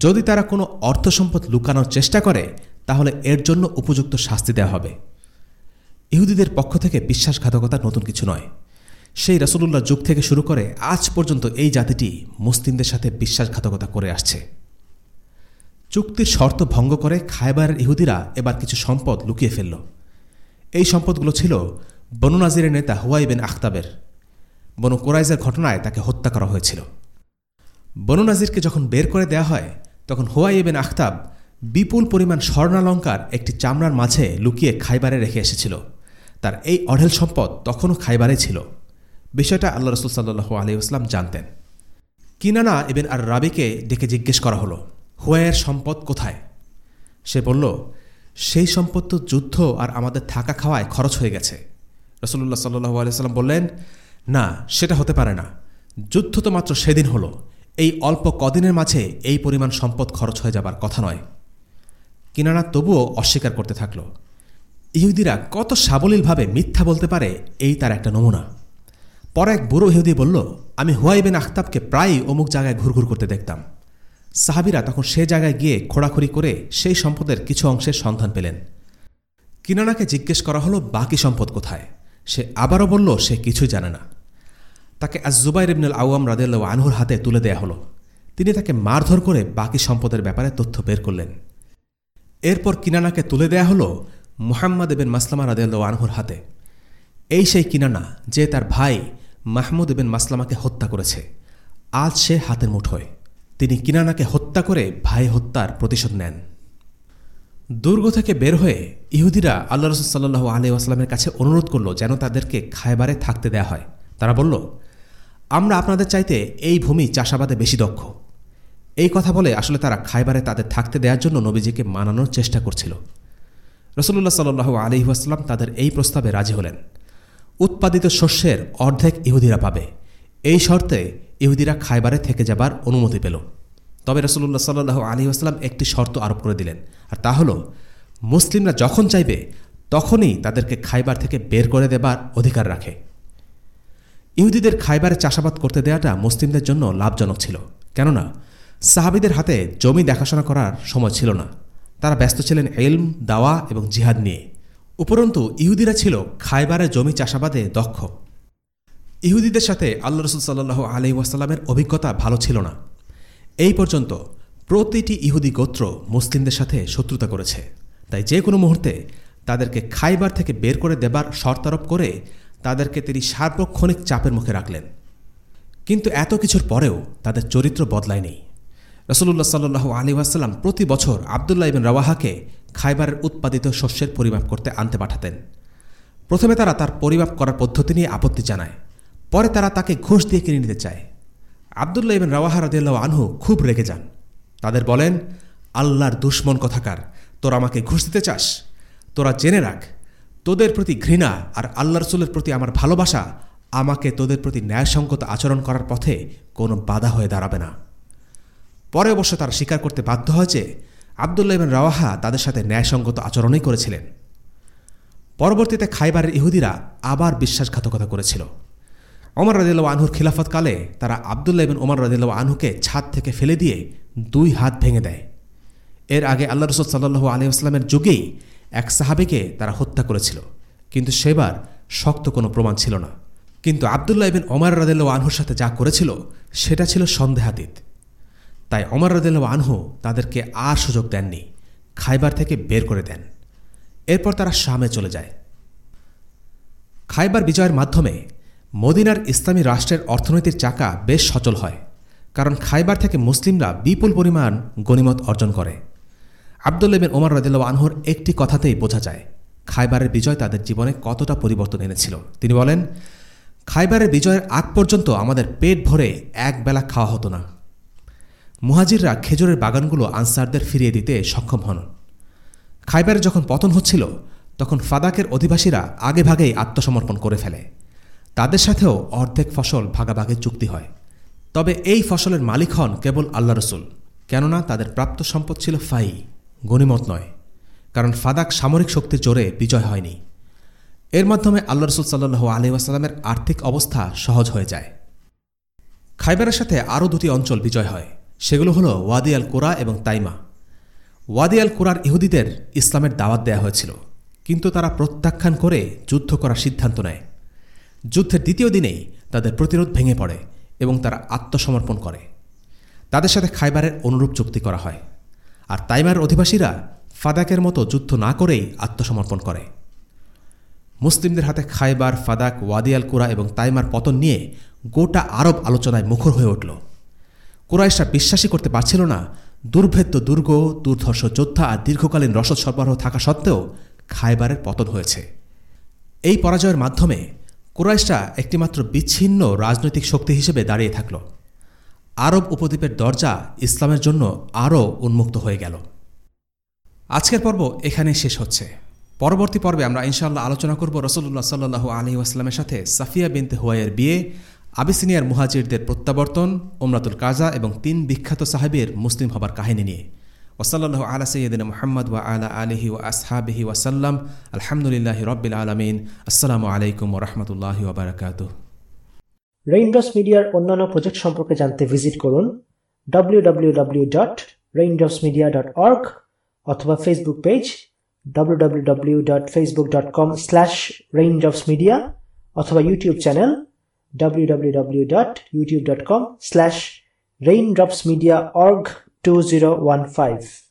যদি তারা কোনো অর্থ সম্পদ লুকানোর চেষ্টা করে, তাহলে এর জন্য উপযুক্ত শাস্তি দেওয়া হবে। ইহুদিদের পক্ষ থেকে বিশ্বাসঘাতকতা নতুন কিছু নয়। সেই রসুল্লাহ যুগ থেকে শুরু করে আজ পর্যন্ত এই জাতিটি মুসলিমদের সাথে বিশ্বাসঘাতকতা করে আসছে। চুক্তির শর্ত ভঙ্গ করে খায়বারের ইহুদিরা এবার কিছু সম্পদ লুকিয়ে ফেলল। এই সম্পদগুলো ছিল বনু নাজিরের নেতা হুয়াই বিন আখতাবের। বনু কোরাইজের ঘটনায় তাকে হত্যা করা হয়েছিল। বনু নাজিরকে যখন বের করে দেয়া হয়, তখন হুয়াই বিন আখতাব বিপুল পরিমাণ স্বর্ণালঙ্কার একটি চামড়ার মাঝে লুকিয়ে খাইবারে রেখে এসেছিল। তার এই অঢেল সম্পদ তখনও খাইবারে ছিল। বিষয়টা আল্লাহ রসুল সাল্লু আলী আসলাম জানতেন। কিনানা এবেন আর রাবিকে ডেকে জিজ্ঞেস করা হলো, হুয়াইয়ের সম্পদ কোথায়? সে বলল সেই সম্পদ তো যুদ্ধ আর আমাদের থাকা খাওয়ায় খরচ হয়ে গেছে। রসুল্লাহ সাল্লু আলিয়াল্লাম বললেন, না, সেটা হতে পারে না। যুদ্ধ তো মাত্র সেদিন হলো। এই অল্প কদিনের মাঝে এই পরিমাণ সম্পদ খরচ হয়ে যাবার কথা নয়। কিনানা তবুও অস্বীকার করতে থাকল। ইহুদিরা কত সাবলীলভাবে মিথ্যা বলতে পারে, এই তার একটা নমুনা। পরে এক বুড়ো ইহুদি বলল, আমি হুয়াইবেন আখতাবকে প্রায়ই অমুক জায়গায় ঘুরঘুর করতে দেখতাম। সাহাবিরা তখন সে জায়গায় গিয়ে খোঁড়াখড়ি করে সেই সম্পদের কিছু অংশের সন্ধান পেলেন। কিনানাকে জিজ্ঞেস করা হলো, বাকি সম্পদ কোথায়? সে আবারও বলল, সে কিছুই জানে না। তাকে আজুবাইর ইবনুল আউয়াম রাদেল্লা আনহুর হাতে তুলে দেয়া হলো। তিনি তাকে মারধর করে বাকি সম্পদের ব্যাপারে তথ্য বের করলেন। এরপর কিনানাকে তুলে দেয়া হলো মুহাম্মদ এবেন মাসলামা রাদেল্লা আনহুর হাতে। এই সেই কিনানা যে তার ভাই মাহমুদ এবেন মাসলামাকে হত্যা করেছে। আজ সে হাতের মুঠোয়। তিনি কিনানাকে হত্যা করে ভাই হত্যার প্রতিশোধ নেন। দুর্গ থেকে বের হয়ে ইহুদিরা আল্লাহ রসুল সাল্লু আলি আসলামের কাছে অনুরোধ করল যেন তাদেরকে খায়বারে থাকতে দেয়া হয়। তারা বলল, আমরা আপনাদের চাইতে এই ভূমি চাষাবাদে বেশি দক্ষ। এই কথা বলে আসলে তারা খায়বারে তাদের থাকতে দেওয়ার জন্য নবীজিকে মানানোর চেষ্টা করছিল। রসুল্লাহ সাল্লু আলিহাস্লাম তাদের এই প্রস্তাবে রাজি হলেন। উৎপাদিত শস্যের অর্ধেক ইহুদিরা পাবে। এই শর্তে ইহুদিরা খাইবারে থেকে যাবার অনুমতি পেল। তবে রসুল্লাহ সাল্লু আলী আসলাম একটি শর্ত আরোপ করে দিলেন, আর তা হল, মুসলিমরা যখন চাইবে, তখনই তাদেরকে খাইবার থেকে বের করে দেবার অধিকার রাখে। ইহুদিদের খাইবারে চাষাবাদ করতে দেওয়াটা মুসলিমদের জন্য লাভজনক ছিল, কেননা সাহাবিদের হাতে জমি দেখাশোনা করার সময় ছিল না। তারা ব্যস্ত ছিলেন এলম দাওয়া এবং জিহাদ নিয়ে। উপরন্তু ইহুদিরা ছিল খাইবারে জমি চাষাবাদে দক্ষ। ইহুদিদের সাথে আল্লাহ রসুল সাল্লাহ ওয়াসাল্লামের অভিজ্ঞতা ভালো ছিল না। এই পর্যন্ত প্রতিটি ইহুদি গোত্র মুসলিমদের সাথে শত্রুতা করেছে। তাই যে কোনো মুহূর্তে তাদেরকে খাইবার থেকে বের করে দেবার শর্তারোপ করে তাদেরকে তিনি সার্বক্ষণিক চাপের মুখে রাখলেন। কিন্তু এত কিছুর পরেও তাদের চরিত্র বদলায়নি। রসুল্লাহ সাল্লু আলী ওয়াসাল্লাম প্রতি বছর আবদুল্লাহ ইবিন রওয়াহাকে খাইবারের উৎপাদিত শস্যের পরিমাপ করতে আনতে পাঠাতেন। প্রথমে তারা তার পরিমাপ করার পদ্ধতি নিয়ে আপত্তি জানায়। পরে তারা তাকে ঘুষ দিয়ে কিনে নিতে চায়। আবদুল্লাহ ইবেন রাওয়াহা রদিয়াল্লাহ আনহু খুব রেগে যান। তাদের বলেন, আল্লাহর দুশ্মন কথাকার, তোরা আমাকে ঘুষ দিতে চাস? তোরা জেনে রাখ, তোদের প্রতি ঘৃণা আর আল্লাহ রসুলের প্রতি আমার ভালোবাসা আমাকে তোদের প্রতি ন্যায়সঙ্গত আচরণ করার পথে কোনো বাধা হয়ে দাঁড়াবে না। পরে অবশ্য তারা স্বীকার করতে বাধ্য হয় যে, আবদুল্লাহ ইবেন রাওয়াহা তাদের সাথে ন্যায়সঙ্গত আচরণই করেছিলেন। পরবর্তীতে খাইবারের ইহুদিরা আবার বিশ্বাসঘাতকতা করেছিল। ওমর রদিল্লা আনহুর খিলাফতকালে তারা আবদুল্লাহ ইবিন ওমর রদিল্লা আনহুকে ছাদ থেকে ফেলে দিয়ে দুই হাত ভেঙে দেয়। এর আগে আল্লাহ রসুল সাল্লু আলিউসলামের যুগেই এক সাহাবিকে তারা হত্যা করেছিল। কিন্তু সেবার শক্ত কোনো প্রমাণ ছিল না। কিন্তু আবদুল্লাহ ইবিন অমর রদিল্লা আনহুর সাথে যা করেছিল, সেটা ছিল সন্দেহাতীত। তাই অমর রদিল্লা আনহু তাদেরকে আর সুযোগ দেননি, খাইবার থেকে বের করে দেন। এরপর তারা শামে চলে যায়। খাইবার বিজয়ের মাধ্যমে মদিনার ইসলামী রাষ্ট্রের অর্থনৈতিক চাকা বেশ সচল হয়, কারণ খাইবার থেকে মুসলিমরা বিপুল পরিমাণ গণিমত অর্জন করে। আবদুল্লেবেন ওমর রদিল্লা আনহুর একটি কথাতেই বোঝা যায়, খাইবারের বিজয় তাদের জীবনে কতটা পরিবর্তন এনেছিল। তিনি বলেন, খাইবারের বিজয়ের আগ পর্যন্ত আমাদের পেট ভরে এক বেলা খাওয়া হতো না। মুহাজিররা খেজুরের বাগানগুলো আনসারদের ফিরিয়ে দিতে সক্ষম হন। খাইবারে যখন পতন হচ্ছিল, তখন ফাদাকের অধিবাসীরা আগেভাগেই আত্মসমর্পণ করে ফেলে। তাদের সাথেও অর্ধেক ফসল ভাগাভাগির চুক্তি হয়। তবে এই ফসলের মালিক হন কেবল আল্লাহ রসুল, কেননা তাদের প্রাপ্ত সম্পদ ছিল ফাই, গণিমত নয়, কারণ ফাদাক সামরিক শক্তির জোরে বিজয় হয়নি। এর মাধ্যমে আল্লাহ রসুল সাল্লু আলহিহাস্লামের আর্থিক অবস্থা সহজ হয়ে যায়। খাইবারের সাথে আরও দুটি অঞ্চল বিজয় হয়, সেগুলো হলো ওয়াদি আল কোরা এবং তাইমা। ওয়াদি আল কোরার ইহুদিদের ইসলামের দাওয়াত দেয়া হয়েছিল, কিন্তু তারা প্রত্যাখ্যান করে যুদ্ধ করার সিদ্ধান্ত নেয়। যুদ্ধের দ্বিতীয় দিনেই তাদের প্রতিরোধ ভেঙে পড়ে এবং তারা আত্মসমর্পণ করে। তাদের সাথে খাইবারের অনুরূপ চুক্তি করা হয়। আর তাইমার অধিবাসীরা ফাদাকের মতো যুদ্ধ না করেই আত্মসমর্পণ করে। মুসলিমদের হাতে খাইবার, ফাদাক ওয়াদিয়াল কুরা এবং তাইমার পতন নিয়ে গোটা আরব আলোচনায় মুখর হয়ে উঠল। কুরাইশরা বিশ্বাসই করতে পারছিল না, দুর্ভেদ্য দুর্গ, দুর্ধর্ষ যোদ্ধা আর দীর্ঘকালীন রসদ সরবরাহ থাকা সত্ত্বেও খাইবারের পতন হয়েছে। এই পরাজয়ের মাধ্যমে কুরাইশরা একটিমাত্র বিচ্ছিন্ন রাজনৈতিক শক্তি হিসেবে দাঁড়িয়ে থাকল। আরব উপদ্বীপের দরজা ইসলামের জন্য আরও উন্মুক্ত হয়ে গেল। আজকের পর্ব এখানেই শেষ হচ্ছে। পরবর্তী পর্বে আমরা ইনশাআল্লাহ আলোচনা করব রসুল্লাহ সাল্লু আলী ওয়াস্লামের সাথে সাফিয়া বিনতে হুয়াইয়ের বিয়ে, আবিসিনিয়ার মুহাজিরদের প্রত্যাবর্তন ওমরাতুল কাজা এবং তিন বিখ্যাত সাহেবের মুসলিম হবার কাহিনী নিয়ে। ওসাল্লাহ আলা সৈয়দিন মোহাম্মদ ওয়া আলা আলহি ও আসহাবিহি ওয়াসাল্লাম আলহামদুলিল্লাহ রব্বিল আলমিন। আসসালামু আলাইকুম ওরহমতুল্লাহ ওবরাকাত রেইনড্রপস মিডিয়ার অন্যান্য প্রজেক্ট সম্পর্কে জানতে ভিজিট করুন www.raindropsmedia.org অথবা ফেসবুক পেজ www.facebook.com/raindropsmedia অথবা ইউটিউব চ্যানেল 2015